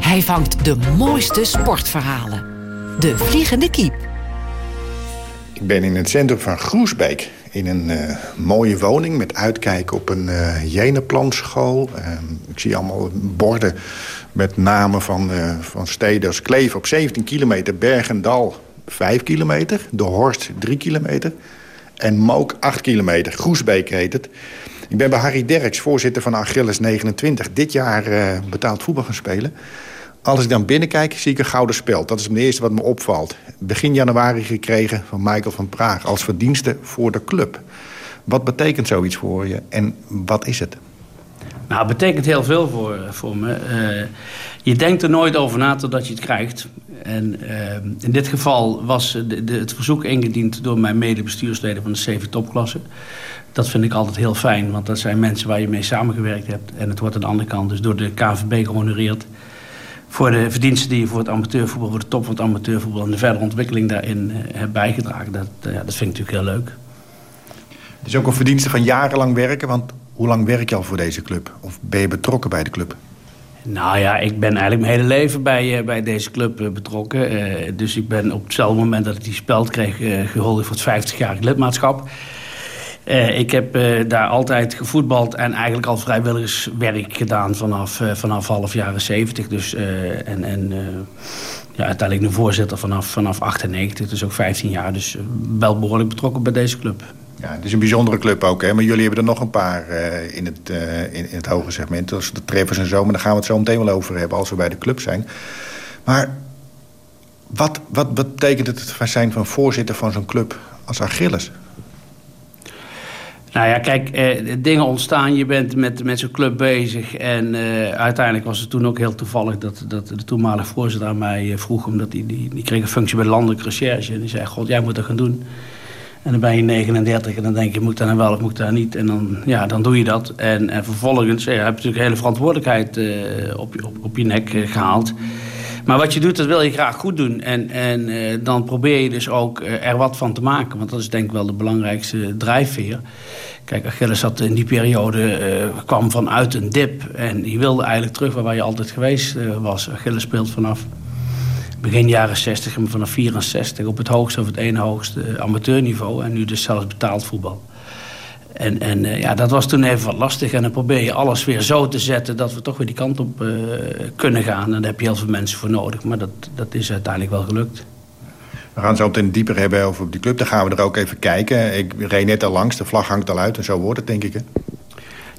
Hij vangt de mooiste sportverhalen. De Vliegende Kiep. Ik ben in het centrum van Groesbeek. In een uh, mooie woning met uitkijk op een uh, jeneplanschool. Uh, ik zie allemaal borden met namen van, uh, van steden als Kleef op 17 kilometer. Bergendal 5 kilometer. De Horst 3 kilometer. En Mook 8 kilometer. Groesbeek heet het. Ik ben bij Harry Derks, voorzitter van Achilles 29. Dit jaar uh, betaald voetbal gaan spelen. Als ik dan binnenkijk, zie ik een gouden speld. Dat is het eerste wat me opvalt. Begin januari gekregen van Michael van Praag... als verdienste voor de club. Wat betekent zoiets voor je en wat is het? Nou, het betekent heel veel voor, voor me. Uh, je denkt er nooit over na totdat je het krijgt. En uh, in dit geval was de, de, het verzoek ingediend door mijn medebestuursleden van de CV Topklasse. Dat vind ik altijd heel fijn, want dat zijn mensen waar je mee samengewerkt hebt. En het wordt aan de andere kant dus door de KNVB gehonoreerd voor de verdiensten die je voor het amateurvoetbal, voor de top van het amateurvoetbal en de verdere ontwikkeling daarin uh, hebt bijgedragen. Dat, ja, dat vind ik natuurlijk heel leuk. Het is ook een verdienste van jarenlang werken, want hoe lang werk je al voor deze club? Of ben je betrokken bij de club? Nou ja, ik ben eigenlijk mijn hele leven bij, uh, bij deze club betrokken. dus ik ben op hetzelfde moment dat ik die speld kreeg geholpen voor het 50-jarig lidmaatschap. Ik heb daar altijd gevoetbald en eigenlijk al vrijwilligerswerk gedaan vanaf, vanaf half jaren 70. Dus, en en ja, uiteindelijk nu voorzitter vanaf, vanaf 98, dus ook 15 jaar. Dus wel behoorlijk betrokken bij deze club. Ja, het is een bijzondere club ook, hè? maar jullie hebben er nog een paar in, het, in, in, het hoge segment. Dus de treffers en zo, maar daar gaan we het zo meteen wel over hebben als we bij de club zijn. Maar wat, wat betekent het zijn van voorzitter van zo'n club als Achilles? Nou ja, kijk, eh, dingen ontstaan. Je bent met, met zo'n club bezig. En eh, uiteindelijk was het toen ook heel toevallig dat, dat de toenmalige voorzitter aan mij vroeg... omdat die, die, die kreeg een functie bij de landelijke recherche. En die zei, god, jij moet dat gaan doen. En dan ben je 39 en dan denk je, moet daar nou wel of moet daar niet? En dan, ja, dan doe je dat. En, en vervolgens ja, heb je natuurlijk hele verantwoordelijkheid uh, op, op, op je nek gehaald. Maar wat je doet, dat wil je graag goed doen. En, en uh, dan probeer je dus ook er wat van te maken. Want dat is denk ik wel de belangrijkste drijfveer. Kijk, Achilles had in die periode, kwam vanuit een dip. En die wilde eigenlijk terug waar je altijd geweest was. Achilles speelt vanaf begin jaren 60 en vanaf 64 op het hoogste of het ene hoogste amateurniveau. En nu dus zelfs betaald voetbal. En, en uh, ja, dat was toen even wat lastig. En dan probeer je alles weer zo te zetten dat we toch weer die kant op uh, kunnen gaan. En daar heb je heel veel mensen voor nodig. Maar dat, dat is uiteindelijk wel gelukt. We gaan zo meteen dieper hebben over die club. Dan gaan we er ook even kijken. Ik reed net al langs, de vlag hangt al uit en zo wordt het denk ik hè?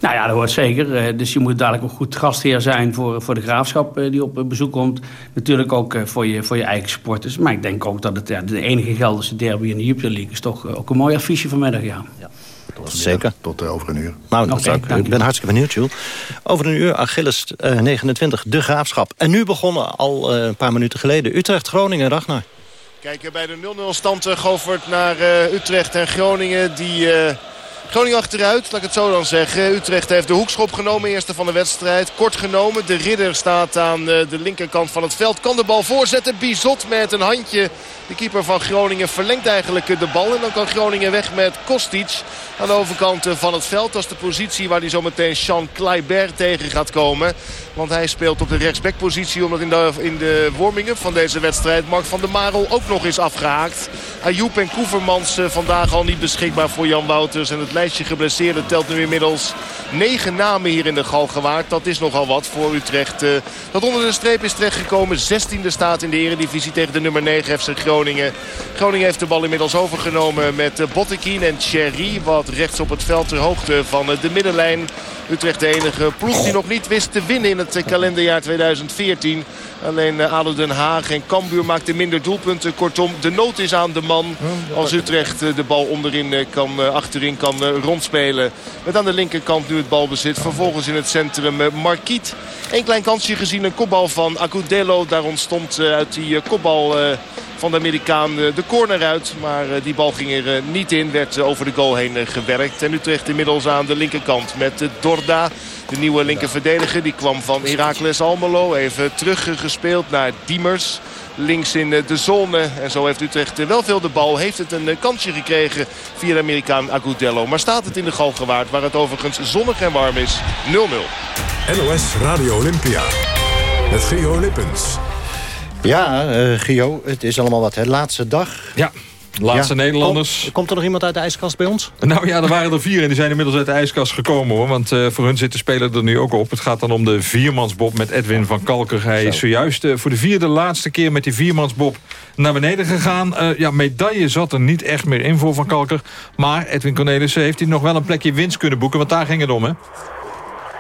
Nou ja, dat hoort zeker. Dus je moet dadelijk ook goed gastheer zijn voor, voor de graafschap die op bezoek komt. Natuurlijk ook voor je, voor je eigen supporters. Maar ik denk ook dat het ja, de enige Gelderse derby in de Jupiler League is toch ook een mooi affiche vanmiddag, ja. ja. Tot, Zeker. Tot uh, over een uur. Nou, okay, ik, ik ben hartstikke benieuwd, Jules. Over een uur, Achilles uh, 29, de Graafschap. En nu begonnen al uh, een paar minuten geleden. Utrecht-Groningen, Ragnar. Kijken bij de 0-0 stand, uh, Govert naar Utrecht en Groningen. Die Groningen achteruit, laat ik het zo dan zeggen. Utrecht heeft de hoekschop genomen, eerste van de wedstrijd. Kort genomen, de ridder staat aan de linkerkant van het veld. Kan de bal voorzetten, Bizot met een handje. De keeper van Groningen verlengt eigenlijk de bal. En dan kan Groningen weg met Kostic aan de overkant van het veld. Dat is de positie waar hij zo meteen Sean Kleiber tegen gaat komen. Want hij speelt op de rechtsbackpositie omdat in de, in de warming-up van deze wedstrijd Mark van der Marel ook nog is afgehaakt. Ayoub en Koevermans vandaag al niet beschikbaar voor Jan Wouters. En het lijstje geblesseerden telt nu inmiddels negen namen hier in de Galgenwaard. Dat is nogal wat voor Utrecht. Dat onder de streep is terechtgekomen. 16e staat in de eredivisie tegen de nummer 9 FC Groningen. Groningen heeft de bal inmiddels overgenomen met Bottekin en Thierry. Wat rechts op het veld ter hoogte van de middenlijn. Utrecht de enige ploeg die nog niet wist te winnen in het kalenderjaar 2014. Alleen ADO Den Haag en Cambuur maakten minder doelpunten. Kortom, de nood is aan de man als Utrecht de bal onderin kan, achterin kan rondspelen. Met aan de linkerkant nu het balbezit. Vervolgens in het centrum Marquiet. Eén klein kansje gezien, een kopbal van Agudelo. Daar ontstond uit die kopbal van de Amerikaan de corner uit. Maar die bal ging er niet in. Werd over de goal heen gewerkt. En Utrecht inmiddels aan de linkerkant met Dorda. De nieuwe linkerverdediger die kwam van Heracles Almelo. Even teruggespeeld naar Diemers. Links in de zone. En zo heeft Utrecht wel veel de bal. Heeft het een kansje gekregen via de Amerikaan Agudelo. Maar staat het in de Galgenwaard waar het overigens zonnig en warm is. 0-0. NOS Radio Olympia. Met Gio Lippens. Ja, uh, Gio, het is allemaal wat, hè? Laatste dag. Ja. Laatste ja. Nederlanders. Komt, komt, er nog iemand uit de ijskast bij ons? Nou ja, er waren er vier en die zijn inmiddels uit de ijskast gekomen hoor. Want uh, voor hun zitten spelen er nu ook op. Het gaat dan om de viermansbob met Edwin van Kalker. Hij is zojuist uh, voor de vierde laatste keer met die viermansbob naar beneden gegaan. Uh, ja, medaille zat er niet echt meer in voor Van Kalker. Maar Edwin Cornelissen heeft hij nog wel een plekje winst kunnen boeken. Want daar ging het om hè.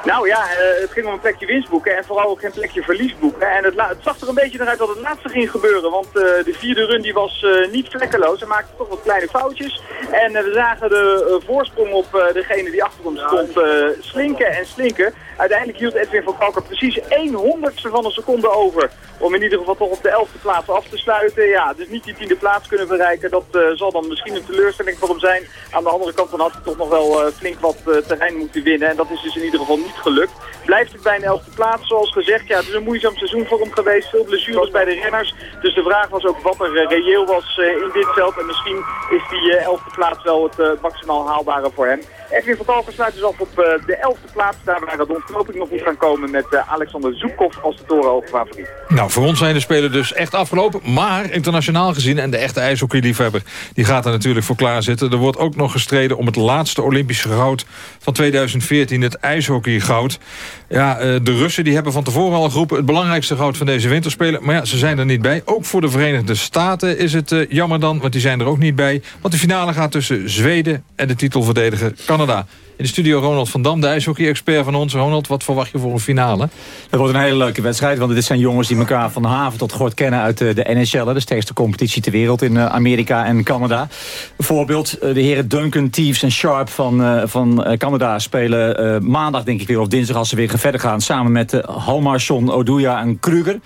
Nou ja, uh, het ging om een plekje winst boeken en vooral ook geen plekje verlies boeken. En het, het, zag er een beetje naar uit dat het laatste ging gebeuren, want uh, de vierde run die was uh, niet vlekkeloos. Hij maakte toch wat kleine foutjes. En we zagen de voorsprong op degene die achter hem stond slinken en slinken. Uiteindelijk hield Edwin van Kalker precies 1 honderdste van een seconde over om in ieder geval toch op de elfde plaats af te sluiten. Ja, dus niet die tiende plaats kunnen bereiken. Dat zal dan misschien een teleurstelling voor hem zijn. Aan de andere kant dan had hij toch nog wel flink wat terrein moeten winnen. En dat is dus in ieder geval niet gelukt. Blijft het bij een elfde plaats, zoals gezegd. Ja, het is een moeizaam seizoen voor hem geweest. Veel blessures bij de renners. Dus de vraag was ook wat er uh, reëel was uh, in dit veld. En misschien is die uh, elfde plaats wel het maximaal haalbare voor hem. Edwin van Kalker sluit dus af op de elfde plaats. Daar waar de ontknoping nog moet gaan komen met Alexander Zoekhoff als de torenhoogfavoriet. Nou, voor ons zijn de spelen dus echt afgelopen. Maar internationaal gezien, en de echte ijshockeyliefhebber... die gaat er natuurlijk voor klaarzitten. Er wordt ook nog gestreden om het laatste Olympische goud van 2014. Het ijshockeygoud. Ja, de Russen die hebben van tevoren al geroepen... het belangrijkste goud van deze winterspelen. Maar ja, ze zijn er niet bij. Ook voor de Verenigde Staten is het jammer dan, want die zijn er ook niet bij. Want de finale gaat tussen Zweden en de titelverdediger Canada. In de studio Ronald van Dam, de ijshockey-expert van ons. Ronald, wat verwacht je voor een finale? Dat wordt een hele leuke wedstrijd, want dit zijn jongens die elkaar van de haven tot gort kennen uit de, de NHL, de sterkste competitie ter wereld in Amerika en Canada. Bijvoorbeeld de heren Duncan, Thieves en Sharp van, van Canada spelen maandag denk ik weer of dinsdag als ze weer verder gaan samen met Halmarsson, Oduya en Kruger.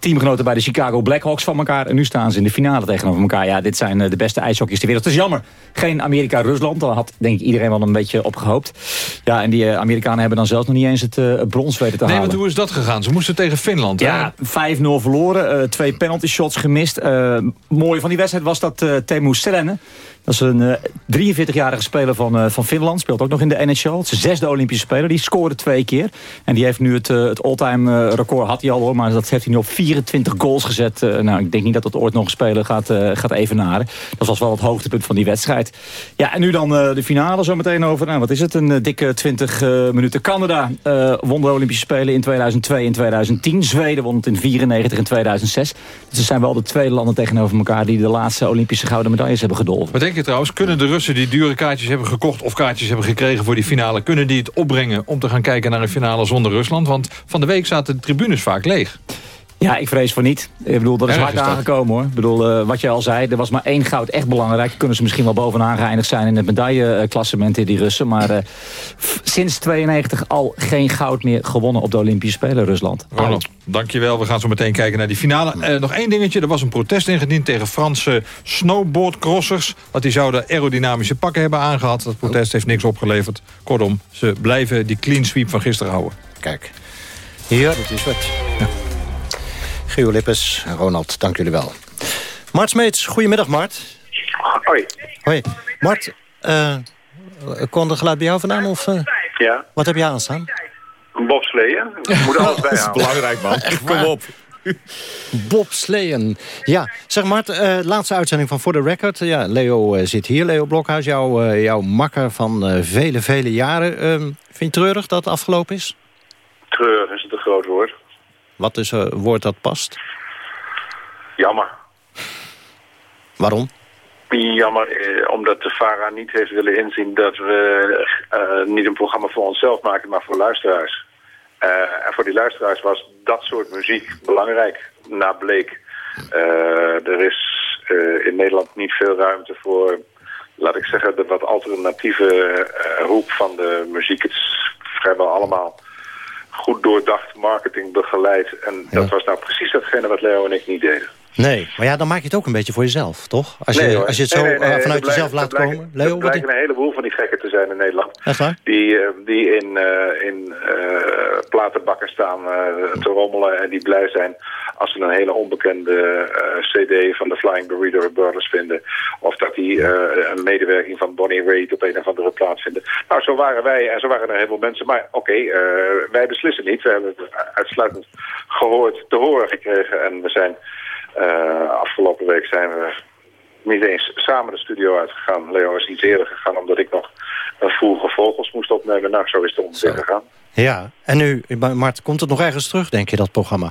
Teamgenoten bij de Chicago Blackhawks van elkaar. En nu staan ze in de finale tegenover elkaar. Ja, dit zijn de beste ijshockeys ter wereld. Het is jammer. Geen Amerika-Rusland. Daar had denk ik iedereen wel een beetje op gehoopt. Ja, en die Amerikanen hebben dan zelfs nog niet eens het brons weten te nee, halen. Nee, hoe is dat gegaan? Ze moesten tegen Finland. Ja, 5-0 verloren. twee penalty shots gemist. mooie van die wedstrijd was dat Teemu Selänne dat is een 43-jarige eh, speler van, uh, van Finland. Speelt ook nog in de NHL. Zesde Olympische speler. Die scoorde twee keer. En die heeft nu het, uh, het all-time record, had hij al hoor. Maar dat heeft hij nu op 24 goals gezet. nou, ik denk niet dat dat ooit nog een speler gaat, gaat evenaren. Dat was wel het hoogtepunt van die wedstrijd. Ja, en nu dan de finale zo meteen over. Nou, wat is het? Een dikke 20 minuten. Canada won de Olympische Spelen in 2002 en 2010. Zweden won het in 94 en 2006. Dus er zijn wel de twee landen tegenover elkaar... die de laatste Olympische gouden medailles hebben gedolven trouwens, kunnen de Russen die dure kaartjes hebben gekocht... of kaartjes hebben gekregen voor die finale... kunnen die het opbrengen om te gaan kijken naar een finale zonder Rusland? Want van de week zaten de tribunes vaak leeg. Ja, ik vrees voor niet. Ik bedoel, dat is hard aangekomen hoor. Ik bedoel, uh, wat je al zei, er was maar één goud echt belangrijk. Kunnen ze misschien wel bovenaan geëindigd zijn in het medailleklassement in die Russen. Maar uh, sinds 92 al geen goud meer gewonnen op de Olympische Spelen Rusland. Ronald, dankjewel. We gaan zo meteen kijken naar die finale. Uh, nog één dingetje. Er was een protest ingediend tegen Franse snowboardcrossers. Dat die zouden aerodynamische pakken hebben aangehad. Dat protest heeft niks opgeleverd. Kortom, ze blijven die clean sweep van gisteren houden. Kijk. Hier, dat is wat. Ja. Gio Lippes, Ronald, dank jullie wel. Mart Smeets, goedemiddag Mart. Hoi. Hoi. Mart, uh, kon de geluid bij jou vandaan? Of, uh, ja. Wat heb je aanstaan? Een bobsleeën. Moet alles bij Dat is belangrijk man. Kom op. Bobsleeën. Ja, zeg Mart, uh, laatste uitzending van For The Record. Ja, Leo zit hier, Leo Blokhuis, jouw, jouw makker van vele, vele jaren. Ehm, vind je treurig dat het afgelopen is? Treurig is het een groot woord. Wat is een woord dat past? Jammer. Waarom? Jammer, eh, omdat de VARA niet heeft willen inzien dat we uh, niet een programma voor onszelf maken, maar voor luisteraars. Uh, en voor die luisteraars was dat soort muziek belangrijk, na bleek. er is in Nederland niet veel ruimte voor, laat ik zeggen, de wat alternatieve hoek van de muziek. Het is vrijwel allemaal goed doordacht marketing begeleid. En dat was nou precies datgene wat Leo en ik niet deden. Nee, maar ja, dan maak je het ook een beetje voor jezelf, toch? Als je, als je het zo eh, vanuit jezelf laat komen. Leo, er blijken een heleboel van die gekken te zijn in Nederland. Echt waar? Die, uh, die in, uh, in platenbakken staan te rommelen en die blij zijn als ze een hele onbekende cd van de Flying Burrito Brothers vinden. Of dat die een medewerking van Bonnie Raitt op een of andere plaats vinden. Nou, zo waren wij en zo waren er heel veel mensen. Maar oké, okay, wij beslissen niet. We hebben het uitsluitend gehoord, te horen gekregen en we zijn... Uh, afgelopen week zijn we niet eens samen de studio uitgegaan. Leo is iets eerder gegaan omdat ik nog een vroege vogels moest opnemen. Nou, zo is het ongeveer gegaan. Ja, en nu, Mart, komt het nog ergens terug, denk je, dat programma?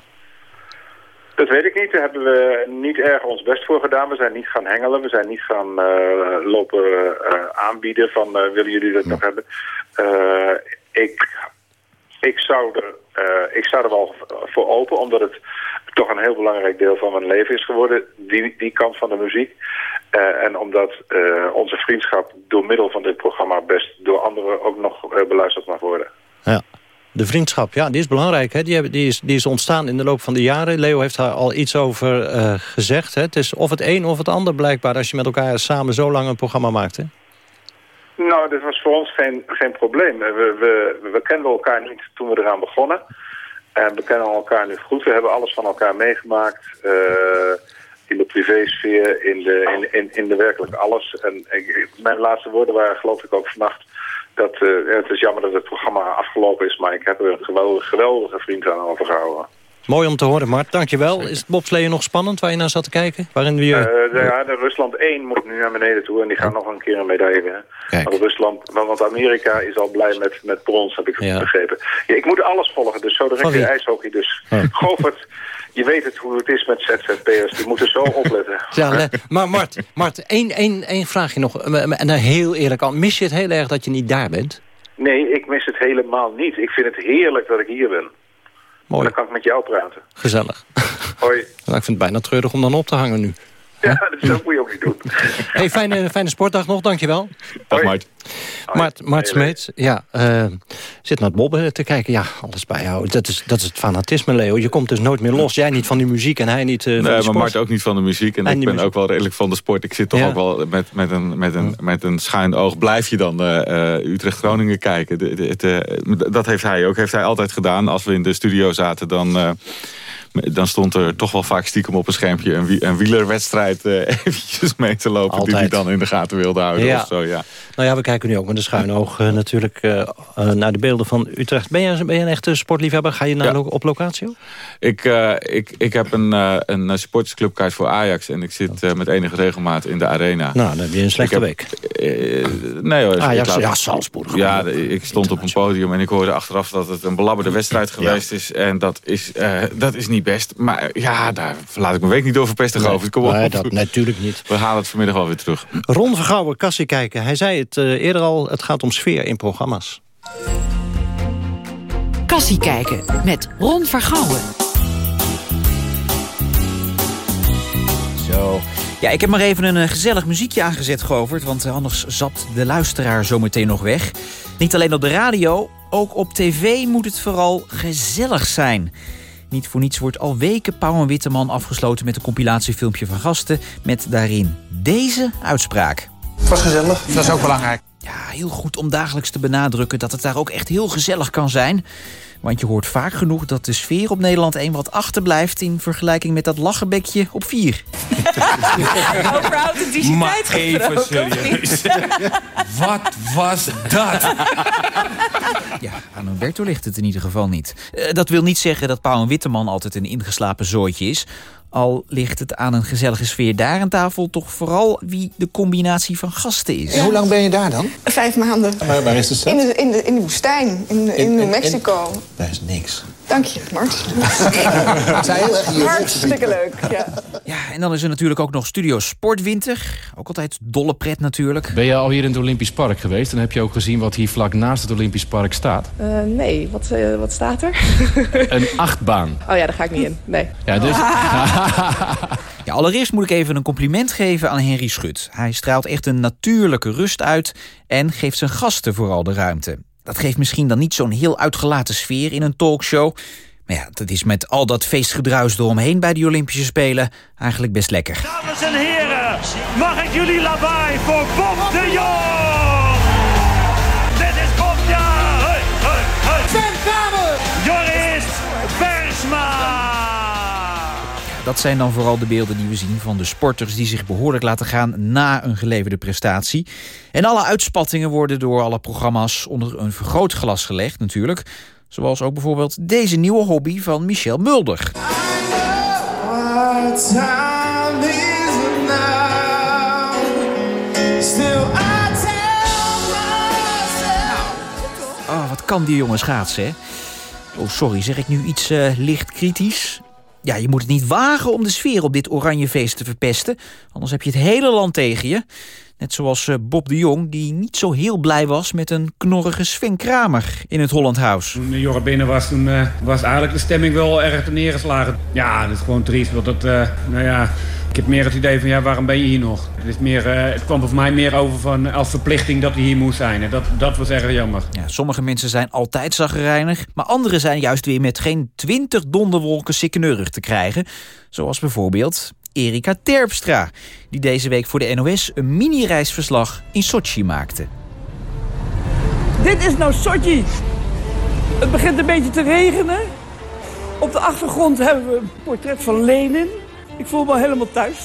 Dat weet ik niet. Daar hebben we niet erg ons best voor gedaan. We zijn niet gaan hengelen. We zijn niet gaan uh, lopen uh, aanbieden van willen jullie dat nog hebben. ik, ik, zou er, ik zou er wel voor open, omdat het toch een heel belangrijk deel van mijn leven is geworden. Die, die kant van de muziek. Uh, en omdat uh, onze vriendschap door middel van dit programma best door anderen ook nog uh, beluisterd mag worden. Ja. De vriendschap, ja, die is belangrijk. Hè? Die, hebben, die, is, die is ontstaan in de loop van de jaren. Leo heeft daar al iets over gezegd. Hè? Het is of het een of het ander blijkbaar... als je met elkaar samen zo lang een programma maakt. Hè? Nou, dit was voor ons geen, geen probleem. We, we, we kenden elkaar niet toen we eraan begonnen. En we kennen elkaar nu goed. We hebben alles van elkaar meegemaakt. Uh, in de privésfeer, in de, in, in, de werkelijk alles. En ik, mijn laatste woorden waren geloof ik ook vannacht... dat uh, het is jammer dat het programma afgelopen is... maar ik heb er een geweldige, geweldige vriend aan overgehouden. Mooi om te horen, Mart. Dankjewel. Is het bobsleeën nog spannend waar je naar zat te kijken? Waarin we... Uh, de, ja, de Rusland 1 moet nu naar beneden toe en die gaan nog een keer een medaille winnen. Want, Rusland, want Amerika is al blij met, met brons, heb ik begrepen. Ja, ik moet alles volgen, dus zo direct weer ijshockey. Dus oh. Govert, je weet het hoe het is met ZZP'ers. Die moeten zo opletten. Ja, maar Mart, Mart één, één, één vraagje nog. En dan heel eerlijk al. Mis je het heel erg dat je niet daar bent? Nee, ik mis het helemaal niet. Ik vind het heerlijk dat ik hier ben. Mooi. Dan kan ik met jou praten. Gezellig. Hoi. ik vind het bijna treurig om dan op te hangen nu. Ja, dat moet je ook niet doen. Hey, fijne, fijne sportdag nog, dankjewel. Dag Mart. Mart, Mart Smeets, ja, uh, zit naar het bobben te kijken. Ja, alles bij jou. Dat is, dat is het fanatisme, Leo. Je komt dus nooit meer los. Jij niet van die muziek en hij niet uh, van nee, de sport. maar Mart ook niet van de muziek. En, ik ben ook wel redelijk van de sport. Ik zit toch ook wel met, met, een, met, een, met een schuin oog. Blijf je dan uh, Utrecht-Groningen kijken. De, de, dat heeft hij ook. Heeft hij altijd gedaan. Als we in de studio zaten, dan dan stond er toch wel vaak stiekem op een schermpje... een, een wielerwedstrijd uh, eventjes mee te lopen... Altijd. die hij dan in de gaten wilde houden ja. of zo, ja. Nou ja, we kijken nu ook met een schuin oog uh, natuurlijk uh, naar de beelden van Utrecht. Ben je, ben je een echte sportliefhebber? Ga je naar ja. op locatie? Ik, ik, ik heb een, een supportersclubkaart voor Ajax... en ik zit met enige regelmaat in de arena. Nou, dan heb je een slechte heb, week. nee hoor. Ajax, ja, Salzburg. Ja, ik stond op een podium en ik hoorde achteraf... dat het een belabberde wedstrijd geweest is. En dat is, dat is niet best. Maar ja, daar laat ik mijn week niet over pesten nee, over. Kom op. Nee, dat natuurlijk niet. We halen het vanmiddag wel weer terug. Ron Vergouwen, kassie kijken. Hij zei het uh, eerder al, het gaat om sfeer in programma's. Kassie kijken met Ron Vergouwen. Zo. Ja, ik heb maar even een uh, gezellig muziekje aangezet, Govert. Want anders zat de luisteraar zometeen nog weg. Niet alleen op de radio, ook op tv moet het vooral gezellig zijn. Niet voor niets wordt al weken Pauw en Witteman afgesloten met een compilatiefilmpje van gasten... met daarin deze uitspraak. Het was gezellig, dat is ook belangrijk. Ja, heel goed om dagelijks te benadrukken dat het daar ook echt heel gezellig kan zijn. Want je hoort vaak genoeg dat de sfeer op Nederland 1 wat achterblijft... in vergelijking met dat lachenbekje op 4. Over authenticiteit Maar even serieus. Wat was dat? Ja, aan Humberto ligt het in ieder geval niet. Uh, dat wil niet zeggen dat Pauw en Witteman altijd een ingeslapen zooitje is... Al ligt het aan een gezellige sfeer daar aan tafel... toch vooral wie de combinatie van gasten is. Ja, hoe lang ben je daar dan? Vijf maanden. Maar waar is de set? In de, in de, in de woestijn, in, in, in New Mexico. In, daar is niks. Dank je, Mart. Hartstikke leuk, ja. Ja, en dan is er natuurlijk ook nog Studio Sportwinter. Ook altijd dolle pret natuurlijk. Ben je al hier in het Olympisch Park geweest? Dan heb je ook gezien wat hier vlak naast het Olympisch Park staat. Uh, nee, wat, uh, wat staat er? een achtbaan. Oh ja, daar ga ik niet in. Nee. Ja, dus... ja, allereerst moet ik even een compliment geven aan Henry Schut. Hij straalt echt een natuurlijke rust uit... en geeft zijn gasten vooral de ruimte. Dat geeft misschien dan niet zo'n heel uitgelaten sfeer in een talkshow. Maar ja, dat is met al dat feestgedruis eromheen bij de Olympische Spelen eigenlijk best lekker. Dames en heren, mag ik jullie lawaai voor Bob de Jong? Dat zijn dan vooral de beelden die we zien van de sporters... die zich behoorlijk laten gaan na een geleverde prestatie. En alle uitspattingen worden door alle programma's onder een vergrootglas gelegd natuurlijk. Zoals ook bijvoorbeeld deze nieuwe hobby van Michel Mulder. Oh, wat kan die jongen schaatsen, hè? Oh, sorry, zeg ik nu iets uh, licht kritisch? Ja, je moet het niet wagen om de sfeer op dit oranje feest te verpesten. Anders heb je het hele land tegen je. Net zoals uh, Bob de Jong, die niet zo heel blij was... met een knorrige Sven Kramer in het Holland House. Toen Jorre binnen was, toen uh, was eigenlijk de stemming wel erg neergeslagen. Ja, dat is gewoon triest, want dat, nou ja... Ik heb meer het idee van, ja, waarom ben je hier nog? Het, is meer, uh, het kwam voor mij meer over van, als verplichting dat hij hier moest zijn. En dat, dat was erg jammer. Ja, sommige mensen zijn altijd zaggerijnig. Maar anderen zijn juist weer met geen twintig donderwolken sikkeneurig te krijgen. Zoals bijvoorbeeld Erika Terpstra, die deze week voor de NOS een mini-reisverslag in Sochi maakte. Dit is nou Sochi. Het begint een beetje te regenen. Op de achtergrond hebben we een portret van Lenin. Ik voel me helemaal thuis.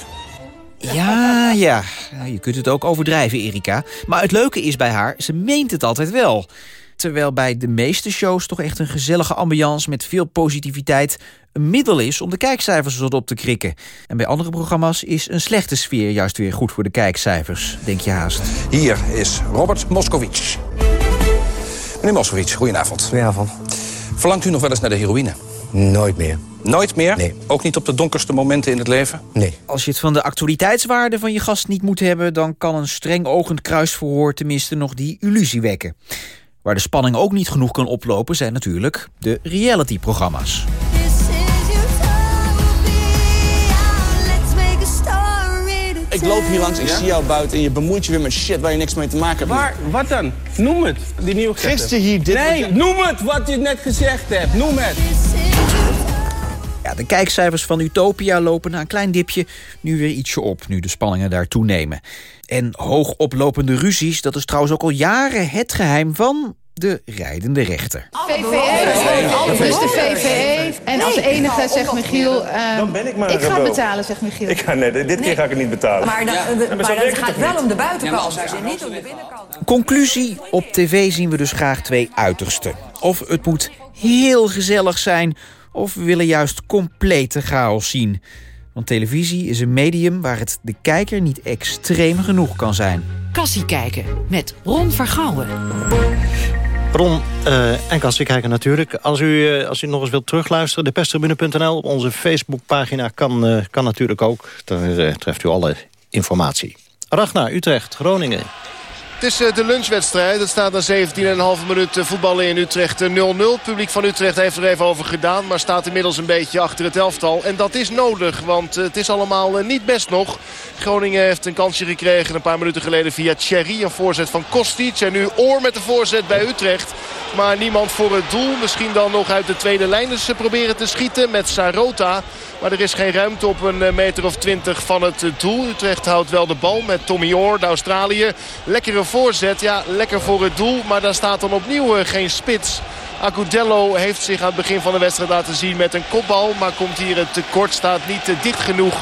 Ja, ja. Je kunt het ook overdrijven, Erika. Maar het leuke is bij haar, ze meent het altijd wel. Terwijl bij de meeste shows toch echt een gezellige ambiance... met veel positiviteit een middel is om de kijkcijfers wat op te krikken. En bij andere programma's is een slechte sfeer juist weer goed voor de kijkcijfers, denk je haast. Hier is Robert Moskowitz. Meneer Moskowitz, goedenavond. Goedenavond. Verlangt u nog wel eens naar de heroïne? Nooit meer. Nooit meer? Nee. Ook niet op de donkerste momenten in het leven? Nee. Als je het van de actualiteitswaarde van je gast niet moet hebben... dan kan een streng ogend kruisverhoor tenminste nog die illusie wekken. Waar de spanning ook niet genoeg kan oplopen... zijn natuurlijk de reality-programma's. Ik loop hier langs, ik zie jou buiten en je bemoeit je weer met shit waar je niks mee te maken hebt. Waar, wat dan? Noem het, die nieuwe Gisteren hier dit... Nee, noem het wat je net gezegd hebt. Noem het. Ja, de kijkcijfers van Utopia lopen na een klein dipje nu weer ietsje op... nu de spanningen daar toenemen. En hoog oplopende ruzies, dat is trouwens ook al jaren het geheim van de rijdende rechter. VVE, dus de VVE. En als enige zegt Michiel, uh, dan ben ik, maar ik ga betalen, zegt Michiel. Ik ga, nee, dit keer ga ik het niet betalen. Maar, dan, Ja, de, maar zo maar werkt het het gaat wel niet? om de buitenkant, en niet om de binnenkant. Conclusie, op tv zien we dus graag twee uitersten. Of het moet heel gezellig zijn, of we willen juist complete chaos zien. Want televisie is een medium waar het de kijker niet extreem genoeg kan zijn. Kassie kijken met Ron Vergouwen. Ron eh, en Kassie kijken natuurlijk. Als u, eh, als u nog eens wilt terugluisteren, deperstribune.nl op onze Facebookpagina kan, eh, kan natuurlijk ook. Daar treft u alle informatie. Ragnar, Utrecht, Groningen. Is eh, de lunchwedstrijd. Het staat na 17,5 minuten voetballen in Utrecht eh, 0-0. Het publiek van Utrecht heeft er even over gedaan. Maar staat inmiddels een beetje achter het elftal. En dat is nodig, want eh, het is allemaal eh, niet best nog. Groningen heeft een kansje gekregen een paar minuten geleden via Thierry. Een voorzet van Kostic. En nu Oor met de voorzet bij Utrecht. Maar niemand voor het doel. Misschien dan nog uit de tweede lijn dus ze proberen te schieten met Sarota. Maar er is geen ruimte op een eh, meter of twintig van het eh, doel. Utrecht houdt wel de bal met Tommy Oor, de Australiër. Lekkere voorzet, ja, lekker voor het doel. Maar daar staat dan opnieuw eh, geen spits. Acudello heeft zich aan het begin van de wedstrijd laten zien met een kopbal. Maar komt hier tekort, staat niet dicht genoeg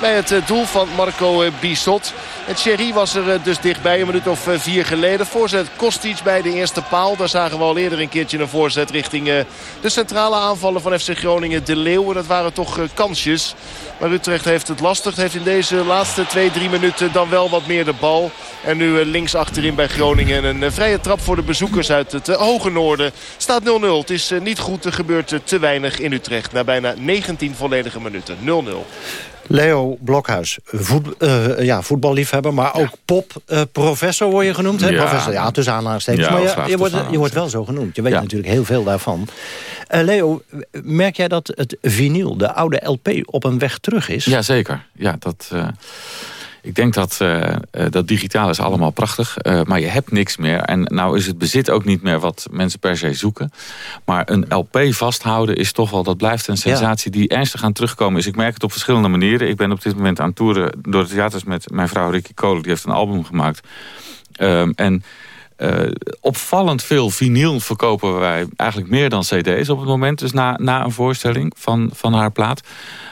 bij het eh, doel van Marco eh, Bissot. En Thierry was er eh, dus dichtbij, een minuut of vier geleden. Voorzet Kostic bij de eerste paal. Daar zagen we al eerder een keertje een voorzet richting de centrale aanvallen van FC Groningen. De Leeuwen, dat waren toch kansjes. Maar Utrecht heeft het lastig. Heeft in deze laatste twee, drie minuten dan wel wat meer de bal. En nu links achterin bij Groningen een vrije trap voor de bezoekers uit het hoge noorden. Staat 0-0. Het is niet goed. Er gebeurt te weinig in Utrecht. Na bijna 19 volledige minuten. 0-0. Leo Blokhuis, voet, eh, ja, voetballiefhebber, maar ook popprofessor word je genoemd. Hè? Ja. Professor, ja, tussen aanhalingstekens. Ja, maar je, je, wordt, je wordt wel zo genoemd. Je weet Ja. natuurlijk heel veel daarvan. Eh, Leo, merk jij dat het vinyl, de oude LP, op een weg terug is? Jazeker. Ja, dat, eh, ik denk dat eh, eh, dat digitaal is allemaal prachtig. eh, maar je hebt niks meer. En nou is het bezit ook niet meer wat mensen per se zoeken. Maar een LP vasthouden is toch wel... dat blijft een sensatie die ernstig aan terugkomen is. Ik merk het op verschillende manieren. Ik ben op dit moment aan het toeren door de theaters met mijn vrouw Ricky Kolen. Die heeft een album gemaakt. Ehm, en... eh, opvallend veel vinyl verkopen wij eigenlijk meer dan cd's op het moment. Dus na, na een voorstelling van, van haar plaat.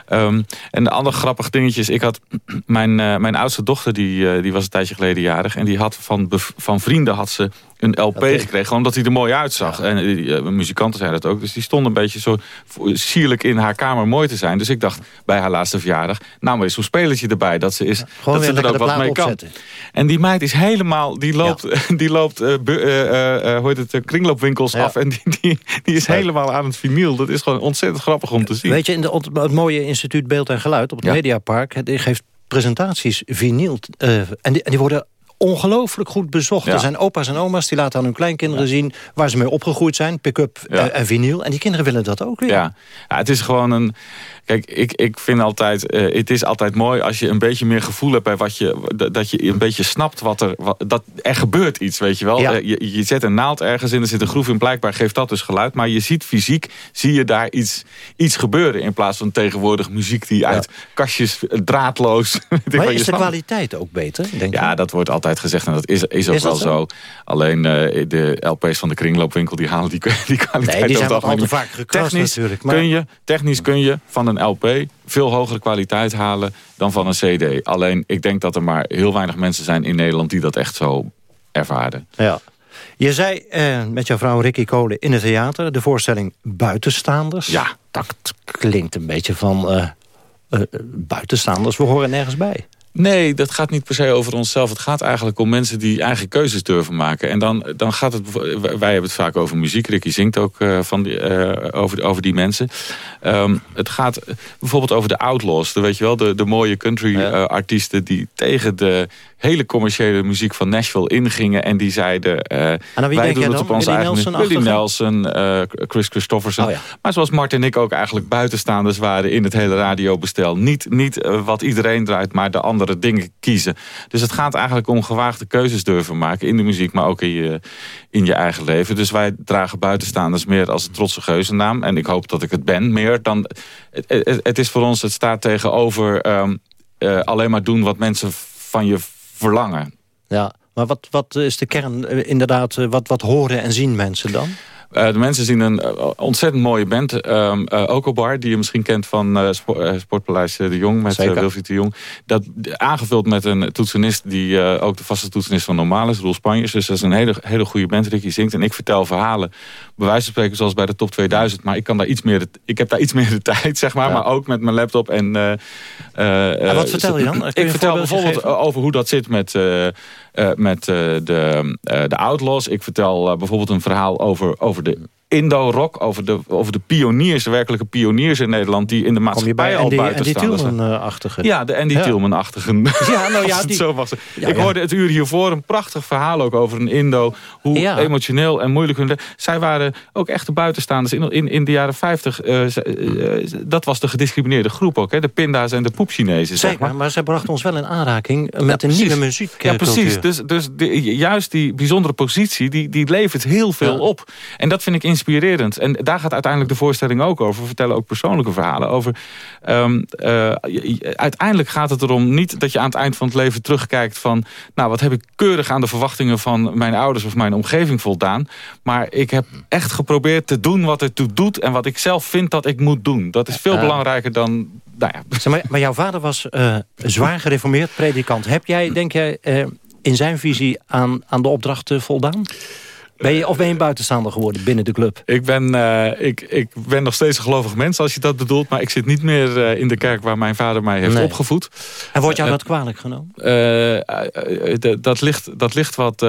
Ehm, en de andere grappig dingetje is... Ik had, mijn, eh, mijn oudste dochter die, eh, die was een tijdje geleden jarig... en die had van, van vrienden had ze een LP gekregen... gewoon omdat hij er mooi uitzag. En die, eh, muzikanten zeiden dat ook. Dus die stond een beetje zo sierlijk in haar kamer mooi te zijn. Dus ik dacht bij haar laatste verjaardag... nou, maar eens zo'n spelertje erbij. Dat ze, is, Gewoon dat ze er ook de wat mee plaat kan. opzetten. En die meid is helemaal... Die loopt, die loopt eh, eh, hoe heet het, kringloopwinkels af... en die, die, die is helemaal aan het vinyl. Dat is gewoon ontzettend grappig om te zien. Weet je, in de, het mooie instituut Beeld en Geluid op het. Mediapark... het geeft presentaties vinyl. en, die, en die worden ongelooflijk goed bezocht. Ja. Er zijn opa's en oma's die laten aan hun kleinkinderen zien... waar ze mee opgegroeid zijn, pick-up Ja. eh, en vinyl. En die kinderen willen dat ook weer. Ja. ja, het is gewoon een... Kijk, ik, ik vind altijd... eh, het is altijd mooi als je een beetje meer gevoel hebt... bij wat je, dat- je een beetje snapt wat er... Wat, dat er gebeurt iets, weet je wel. Ja. Eh, je, je zet een naald ergens in, er zit een groef in... blijkbaar geeft dat dus geluid. Maar je ziet fysiek, zie je daar iets, iets gebeuren... in plaats van tegenwoordig muziek die uit kastjes eh, draadloos... Maar is de snapt. kwaliteit ook beter, denk je? Ja, dat wordt altijd gezegd en dat is, is ook Is wel zo? zo. Alleen de LP's van de kringloopwinkel die halen die, die kwaliteit Nee, die zijn wat al te vaak gekrast technisch natuurlijk, maar- Kun je, technisch kun je van een LP veel hogere kwaliteit halen dan van een CD. Alleen ik denk dat er maar heel weinig mensen zijn in Nederland die dat echt zo ervaren. Ja. Je zei eh, met jouw vrouw Ricky Kolen in het theater... de voorstelling Buitenstaanders. Ja. Dat klinkt een beetje van eh, eh, buitenstaanders. We horen nergens bij. Nee, dat gaat niet per se over onszelf. Het gaat eigenlijk om mensen die eigen keuzes durven maken. En dan, dan gaat het... Wij hebben het vaak over muziek. Ricky zingt ook eh, van die, eh, over, over die mensen. Ehm, het gaat bijvoorbeeld over de outlaws. De, weet je wel, de, de mooie country eh, artiesten... die tegen de hele commerciële muziek van Nashville ingingen. En die zeiden... wie wij denk doen het dan? op onze Willie eigen Nelson-achtige? Willie Nelson, Chris Christofferson. Oh ja. Maar zoals Martin en ik ook eigenlijk buitenstaanders waren... in het hele radiobestel. Niet, niet wat iedereen draait, maar de andere andere dingen kiezen. Dus het gaat eigenlijk om gewaagde keuzes durven maken in de muziek, maar ook in je, in je eigen leven. Dus wij dragen buitenstaanders meer als een trotse geuzennaam. En ik hoop dat ik het ben meer dan... Het, het, is voor ons, het staat tegenover ehm, eh, alleen maar doen wat mensen van je verlangen. Ja, maar wat, wat is de kern eh, inderdaad? eh, Wat, wat horen en zien mensen dan? Eh, de mensen zien een eh, ontzettend mooie band. um Okobar, die je misschien kent van eh, Spo- eh, Sportpaleis eh, de Jong. Met uh, Wilfried de Jong. Dat, aangevuld met een toetsenist die eh, ook de vaste toetsenist van Normaal is. Roel Spanjers. Dus dat is een hele, hele goede band. Ricky zingt. En ik vertel verhalen. Bij wijze van spreken zoals bij de top 2000. Maar ik, kan daar iets meer de, ik heb daar iets meer de tijd, zeg maar. Ja. Maar ook met mijn laptop. En, eh, eh, wat eh, vertel je dan? Je Ik vertel bijvoorbeeld geven? over hoe dat zit met, eh, eh, met eh, de, eh, de Outlaws. Ik vertel eh, bijvoorbeeld een verhaal over, over de Indo-rock. Over de, over de pioniers, de werkelijke pioniers in Nederland... die in de maatschappij bij al Andy, buiten Andy staan. Tielman-achtige? Ja, de Andy Ja. Tielman-achtigen. Ja, nou ja, die- zo was. Ja, ik ja. hoorde het uur hiervoor een prachtig verhaal ook over een Indo. Hoe Ja. emotioneel en moeilijk hun... Zij waren ook echte buitenstaanders in, in, in de jaren 50. eh, eh, dat was de gediscrimineerde groep ook. Hè? De pinda's en de poepchinezen. zeg Zeker, maar. maar. zij brachten ons wel in aanraking met een nieuwe muziek. Ja, precies. Dus, dus de- juist die bijzondere positie, die, die levert heel veel op. En dat vind ik inspirerend. En daar gaat uiteindelijk de voorstelling ook over. We vertellen ook persoonlijke verhalen over. ehm, eh, uiteindelijk gaat het erom niet dat je aan het eind van het leven terugkijkt van... nou, wat heb ik keurig aan de verwachtingen van mijn ouders of mijn omgeving voldaan. Maar ik heb echt geprobeerd te doen wat ertoe doet... en wat ik zelf vind dat ik moet doen. Dat is veel Ja. belangrijker dan... Nou ja, Zeg maar, maar jouw vader was eh, zwaar gereformeerd predikant. Heb jij, denk jij, eh, in zijn visie aan, aan de opdracht eh, voldaan? Ben je, of ben je een buitenstaander geworden binnen de club? Ik ben, eh, ik, ik ben nog steeds een gelovig mens, als je dat bedoelt. Maar ik zit niet meer eh, in de kerk waar mijn vader mij heeft Nee. opgevoed. En wordt jou Eh, dat kwalijk genomen? dat, ligt, dat ligt wat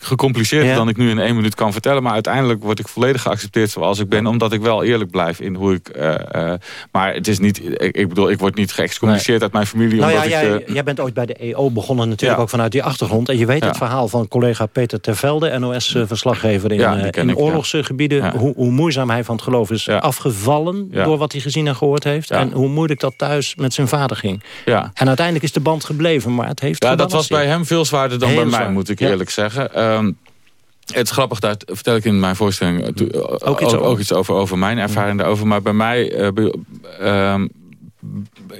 gecompliceerder Ja. dan ik nu in één minuut kan vertellen. Maar uiteindelijk word ik volledig geaccepteerd zoals ik ben. Omdat ik wel eerlijk blijf in hoe ik... maar het is niet... Ik, ik bedoel, ik word niet geëxcommuniceerd uit mijn familie. Nou omdat jij, ik, eh, jij bent ooit bij de EO begonnen natuurlijk Ja. ook vanuit die achtergrond. En je weet het verhaal van collega Peter Tervelde, NOS-verslaggever in, Ja, die eh, in ik, ja. oorlogsgebieden. Ja. Hoe, hoe moeizaam hij van het geloof is afgevallen door wat hij gezien en gehoord heeft. En hoe moeilijk dat thuis met zijn vader ging. ja. En uiteindelijk is de band gebleven, maar het heeft Ja, dat was bij hem veel zwaarder dan Heel bij mij, moet ik eerlijk zeggen. Ehm, het is grappig, daar vertel ik in mijn voorstelling eh, ook, iets over. ook iets over, over mijn ervaring daarover. Maar bij mij, eh, ehm,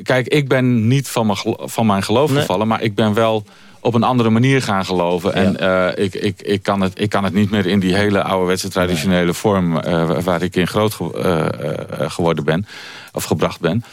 kijk, ik ben niet van mijn, van mijn geloof Nee. gevallen, maar ik ben wel op een andere manier gaan geloven. En eh, ik, ik, ik, kan het, ik kan het niet meer in die hele ouderwetse traditionele vorm... eh, waar ik in groot ge- eh, geworden ben, of gebracht ben.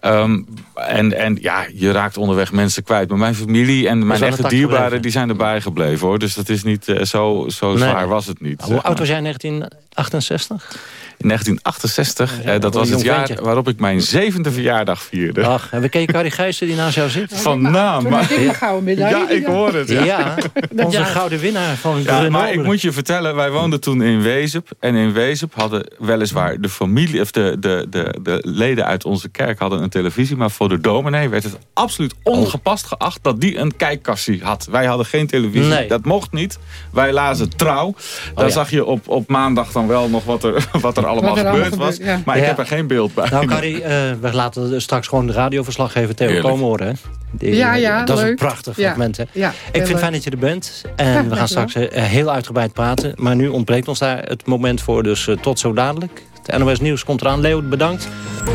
Ehm, en, en ja, je raakt onderweg mensen kwijt. Maar mijn familie en mijn echte dierbaren... gebleven. die zijn erbij gebleven, hoor. Dus dat is niet zo, zo Nee. zwaar was het niet. Hoe oud was jij in 1968? In 1968, Ja, eh, dat was het jaar ventje. waarop ik mijn zevende verjaardag vierde. Ach, en we ken je Carrie Gijssen die naast jou zit? Van naam. Maar- een gouden medaille. Ja, ik hoor het. Ja, Ja. onze Ja. gouden winnaar van Ja, maar ik moet je vertellen, wij woonden toen in Wezep. En in Wezep hadden weliswaar de familie, of de, de, de, de leden uit onze kerk hadden een televisie. Maar voor de dominee werd het absoluut ongepast geacht dat die een kijkkastie had. Wij hadden geen televisie. Nee. Dat mocht niet. Wij lazen trouw. Daar ja. zag je op, op maandag dan wel nog wat er, wat er allemaal er gebeurd was. ja. Maar ik Ja. heb er geen beeld bij. Nou, Carrie, eh, we laten straks gewoon de radioverslaggever Theo. Komen horen. Hè? Die- Ja, ja, Dat is een prachtig Ja. fragment. Hè? Ja, ik vind het fijn dat je er bent. En we gaan straks eh, heel uitgebreid praten. Maar nu ontbreekt ons daar het moment voor. Dus eh, tot zo dadelijk. Het NOS Nieuws komt eraan. Leo, bedankt.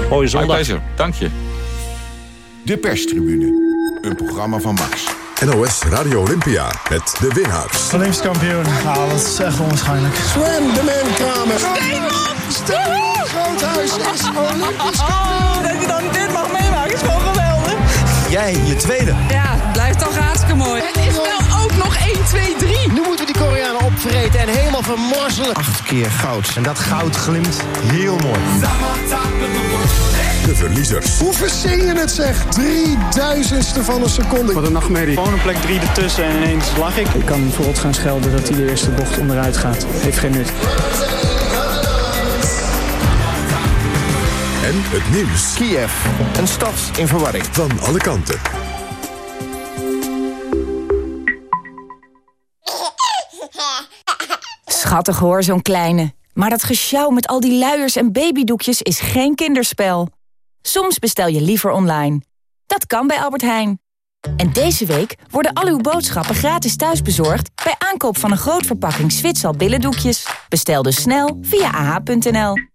Mooie zondag. pleasure. Dank je. De perstribune. Een programma van Max. NOS Radio Olympia met de winnaars. Olympisch kampioen. Nou, dat is echt onwaarschijnlijk. Sven de Man Kramer. Steven Groothuis is Olympisch Oh, dat je dan dit mag meemaken is gewoon geweldig. Jij, je tweede. Ja, het blijft toch hartstikke mooi. Het is wel ook nog 1, 2, 3. Nu moeten we die Koreanen opvreten en helemaal vermorzelen. Acht keer goud. En dat goud glimt heel mooi. De verliezers. Hoe verzin je het zeg? Drieduizendste van een seconde. Wat een nachtmerrie. Gewoon een plek drie ertussen en ineens lag ik. Ik kan bijvoorbeeld gaan schelden dat hij de eerste bocht onderuit gaat. Heeft geen nut. En het nieuws Kiev, een stad in verwarring. van alle kanten. Schattig hoor, zo'n kleine. Maar dat gesjouw met al die luiers en babydoekjes is geen kinderspel. Soms bestel je liever online. Dat kan bij Albert Heijn. En deze week worden al uw boodschappen gratis thuisbezorgd... bij aankoop van een groot verpakking Zwitsal billendoekjes. Bestel dus snel via ah.nl.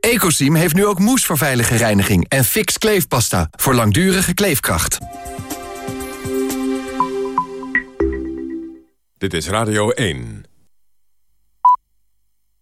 Ecosim heeft nu ook moes voor veilige reiniging en fix kleefpasta voor langdurige kleefkracht. Dit is Radio 1.